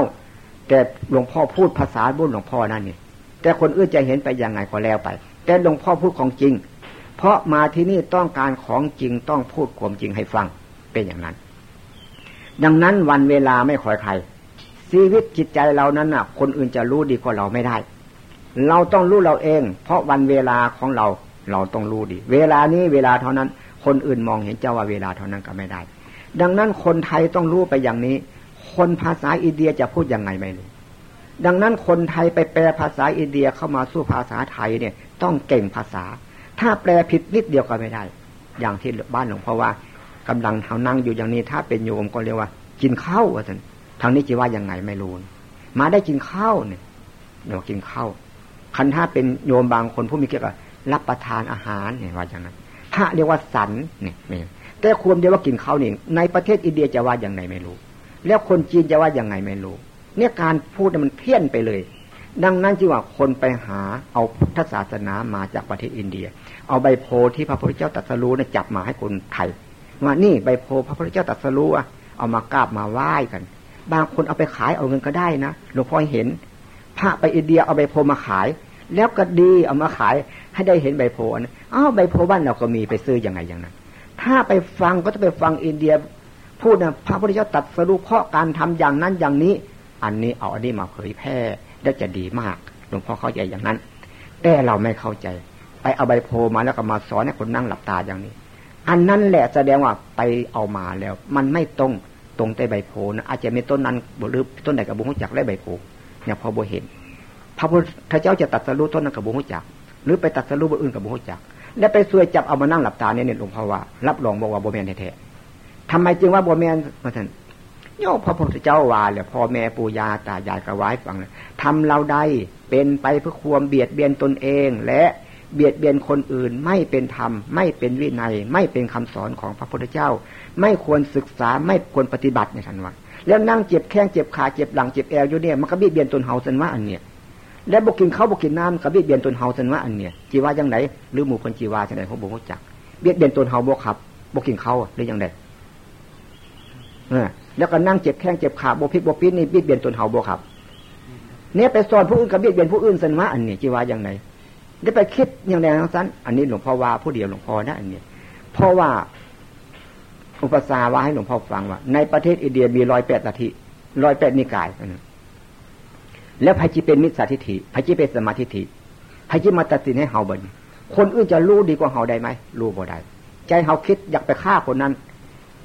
แต่หลวงพ่อพูดภาษาบุญหลวงพ่อนั่นนี่แต่คนอื่นจะเห็นไปยังไงก็แล้วไป แต่หลวงพ่อพูดของจริง เพราะมาที่นี่ต้องการของจริงต้องพูดความจริงให้ฟังเป็นอย่างนั้น ดังนั้นวันเวลาไม่คอยใครชีวิตจิตใจเรานั้นน่ะ คนอื่นจะรู้ดีกว่าเราไม่ได้ เราต้องรู้เราเอง เพราะวันเวลาของเราเราต้องรู้ดี เวลานี้เวลาเท่านั้น คนอื่นมองเห็นเจ้าว่าเวลาเท่านั้นก็ไม่ได้ ดังนั้นคนไทยต้องรู้ไปอย่างนี้ คนภาษาอินเดียจะพูดยังไงไม่รู้ดังนั้นคนไทยไปแปลภาษาอินเดียเข้ามาสู้ภาษาไทยเนี่ย ต้องเก่งภาษา ถ้าแปลผิดนิดเดียวก็ไม่ได้ อย่างที่บ้านหลวงพ่อว่ากำลังเขานั่งอยู่อย่างนี้ ถ้าเป็นโยมก็เรียกว่า กินข้าวอะท่านทางนี้จะว่ายังไงไม่รู้มาได้กินข้าวเนี่ยเดี๋ยวกินข้าวคันถ้าเป็นโยมบางคนผู้มีเกียวกับรับประทานอาหารเนี่ยว่าอย่างนั้นถ้าเรียกว่าสันเนี่ยไม่แต่ควรเดียวว่ากินข้าวนี่ในประเทศอินเดียจะว่าอย่างไรไม่รู้ แล้วคนจีนจะว่าอย่างไงไม่รู้ เนี่ยการพูดมันเพี้ยนไปเลย ดังนั้นจึงว่าคนไปหาเอาพุทธศาสนามาจากประเทศอินเดีย เอาใบโพที่พระพุทธเจ้าตรัสรู้เนี่ยจับมาให้คนไทยว่านี่ใบโพพระพุทธเจ้าตรัสรู้อะเอามากราบมาไหว้กัน บางคนเอาไปขายเอาเงินก็ได้นะหลวงพ่อเห็น พระไปอินเดียเอาใบโพมาขาย แล้วก็ดีเอามาขายให้ได้เห็นใบโพนะอ้าวใบโพบ้านเราก็มีไปซื้ออยังไงอย่างนั้น ถ้าไปฟังก็จะไปฟังอินเดียพูดนะพระพุทธเจ้าตรัสรู้เพราะการทำอย่างนั้นอย่างนี้ อันนี้เอาอันนี้มาเผยแพร่ ได้จะดีมากหลวงพ่อเข้าใจอย่างนั้น แต่เราไม่เข้าใจ ไปเอาใบโพมาแล้วก็มาสอนให้คนนั่งหลับตาอย่างนี้ อันนั้นแหละแสดงว่าไปเอามาแล้ว มันไม่ตรงตรงใต้ใบโพนะอาจจะมีต้นนั้นหรือต้นไหนกับบุ้งจักได้ใบโพเนี่ยพอบุเห็น พระพุทธเจ้าจะตัดสรุต้นนั้นกับบุ้งจักหรือไปตัดสรุบอื่นกับบุ้งจักและไปซวยจับเอามานั่งหลับตาเนี่ยหลวงพ่อว่ารับรองบอกว่าโบแมนแท้ๆทำไมจึงว่าโบแมนมาท่าน โยพระพุทธเจ้าว่าเลยพ่อแม่ปู่ย่าตายายกระไว้ฟังเลยทำเราได้เป็นไปเพื่อความเบียดเบียนตนเอง และเบียดเบียนคนอื่นไม่เป็นธรรม ไม่เป็นวินัย ไม่เป็นคำสอนของพระพุทธเจ้า ไม่ควรศึกษาไม่ควรปฏิบัติในทันว่าแล้วนั่งเจ็บแข้งเจ็บขาเจ็บหลังเจ็บแอวอยู่เนี่ยมันก็เบียดเบียนตนเฮาสันว่าอันเนี่ยแล้วบกินข้าวบกินน้ำก็เบียดเบียนตนเฮาสันว่าอันเนี่ยจีว่ายังไงหรือหมู่คนจีว่าจังไงเขาบอกว่าจักเบียดเบียนตนเฮาบกขับบกินข้าวหรือยังไง แล้วก็นั่งเจ็บแข้งเจ็บขาโบพิษบพิษนี่บีดเบียนตนเฮาโบกขับ เนี่ยไปสอนผู้อื่นกับบีดเบียนผู้อื่นสันว่าอันนี่ยจีว่ายังไงได้ไปคิดอย่างไรทั้งนั้นอันนี้หลวงพ่อว่าผู้เดียวหลวงพ่อนะอันนี้เพราะว่าอุปสาว่าให้หลวงพ่อฟังว่า ในประเทศอินเดียมีร้อยแปดนาทีร้อยแปดนิกายแล้วพระจิเป็นมิจฉาทิฏฐิพระจิเป็นสมาธิฏฐิพระจิมาตัดสินให้เฮาบนคนอื่นจะรู้ดีกว่าเฮาได้ไหมรู้บ่ได้ใจเฮาคิดอยากไปฆ่าคนนั้น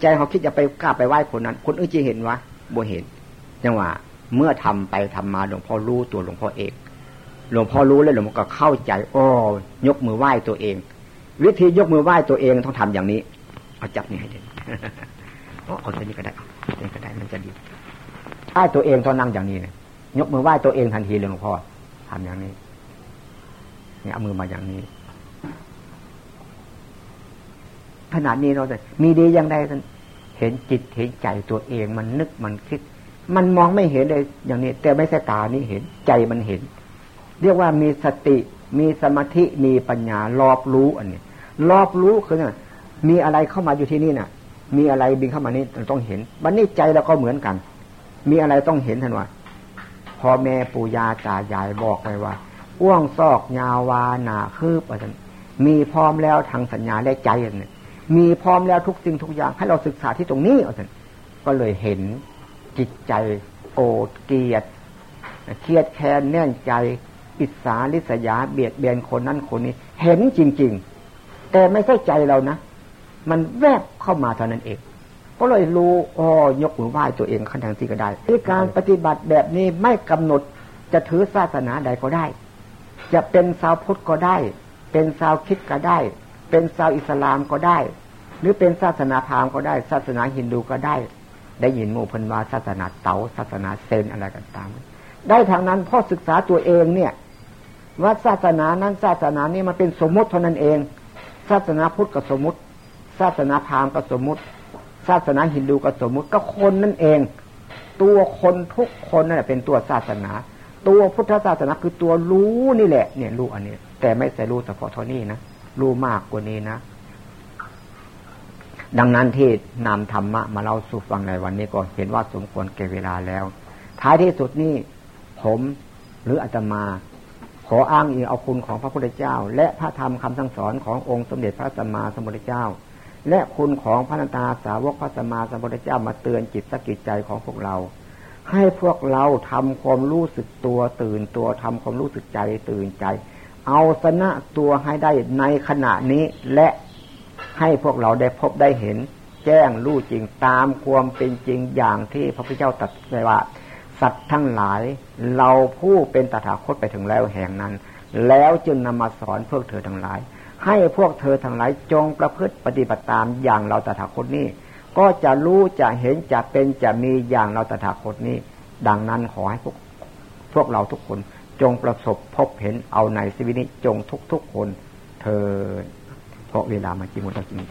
ใจเฮาคิดอยากไปกล้าไปไหว้คนนั้น คนอื่นจะเห็นวะบ่เห็นจังหว่าเมื่อทำไปทำมาหลวงพ่อรู้ตัวหลวงพ่อเองหลวงพ่อรู้แล้วหลวงพ่อก็เข้าใจอ๋อยกมือไหว้ตัวเอง วิธียกมือไหว้ตัวเองต้องทำอย่างนี้ เอาจับนี่ให้ดีเอาตัวนี้ก็ได้นี่ก็ได้มันจะดีไหว้ตัวเองตองนั่งอย่างนี้เนี่ยยกมือไหว้ตัวเองทันทีเลยหลวงพ่อทำอย่างนี้เนี่ยเอามือมาอย่างนี้ ขนาดนี้เราจะมีดีอย่างใดเห็นจิตเห็นใจตัวเองมันนึกมันคิด มันมองไม่เห็นเลยอย่างนี้ แต่ไม่ใช่ตานี่เห็นใจมันเห็น เรียกว่ามีสติ มีสมาธิมีปัญญารอบรู้อันนี้รอบรู้คือเนี่ยมีอะไรเข้ามาอยู่ที่นี่น่ะ มีอะไรบินเข้ามานี่ต้องเห็นบันนี้ใจเราก็เหมือนกัน มีอะไรต้องเห็นทันว่าพ่อแม่ปู่ย่าตายายบอกไว้ว่าอ้วงซอกยาวานาคืบอะไรมีพร้อมแล้วทางสัญญาและใจเนี่ย มีพร้อมแล้วทุกสิ่งทุกอย่าง ให้เราศึกษาที่ตรงนี้เอาสิก็เลยเห็นจิตใจโกรธเกลียดเครียดแค้นแน่นใจอิสาลิษยาเบียดเบียนคนนั้นคนนี้ เห็นจริง ๆ แต่ไม่ใช่ใจเรานะ มันแวบเข้ามาเท่านั้นเอง ก็เลยรู้อ๋อยกมือไหว้ตัวเองขั้นทางที่ก็ได้ที่การปฏิบัติแบบนี้ไม่กำหนดจะถือศาสนาใดก็ได้ จะเป็นชาวพุทธก็ได้ เป็นชาวคิดก็ได้ เป็นชาวอิสลามก็ได้ หรือเป็นศาสนาพราหมณ์ก็ได้ ศาสนาฮินดูก็ได้ ได้ยินหมู่พันวาศาสนาเต๋าศาสนาเซนอะไรกันตาม ได้ทางนั้นพ่อศึกษาตัวเองเนี่ย ว่าศาสนานั้นศาสนานี้มันเป็นสมมติเท่านั้นเอง ศาสนาพุทธก็สมมติ ศาสนาพราหมณ์ก็สมมติ ศาสนาฮินดูก็สมมติก็คนนั่นเอง ตัวคนทุกคนนั่นแหละเป็นตัวศาสนา ตัวพุทธศาสนาคือตัวรู้นี่แหละ เนี่ยรู้อันนี้ แต่ไม่ใช่รู้เฉพาะเท่านี้นะ รู้มากกว่านี้นะ ดังนั้นที่นำธรรมะมาเล่าสู่ฟังในวันนี้ก็เห็นว่าสมควรแก่เวลาแล้ว ท้ายที่สุดนี่ผมหรืออาตมา ขออ้างอิงเอาคุณของพระพุทธเจ้า และพระธรรมคำสั่งสอนขององค์สมเด็จพระสัมมาสัมพุทธเจ้า และคุณของพระนันตาสาวกพระสัมมาสัมพุทธเจ้ามาเตือนจิตสกิจใจของพวกเราให้พวกเราทำความรู้สึกตัวตื่นตัวทำความรู้สึกใจตื่นใจ เอาชนะตัวให้ได้ในขณะนี้และให้พวกเราได้พบได้เห็น แจ้งรู้จริงตามความเป็นจริงอย่างที่พระพุทธเจ้าตรัสไว้ว่าสัตว์ทั้งหลาย เราผู้เป็นตถาคตไปถึงแล้วแห่งนั้น แล้วจึงนำมาสอนพวกเธอทั้งหลาย ให้พวกเธอทั้งหลายจงประพฤติปฏิบัติตามอย่างเราตถาคตนี้ ก็จะรู้จะเห็นจะเป็นจะมีอย่างเราตถาคตนี้ ดังนั้นขอให้พวกพวกเราทุกคน จงประสบพบเห็นเอาในชีวิตนี้จงทุกทุกคนเธอเพราะเวลามาจิมุตจริง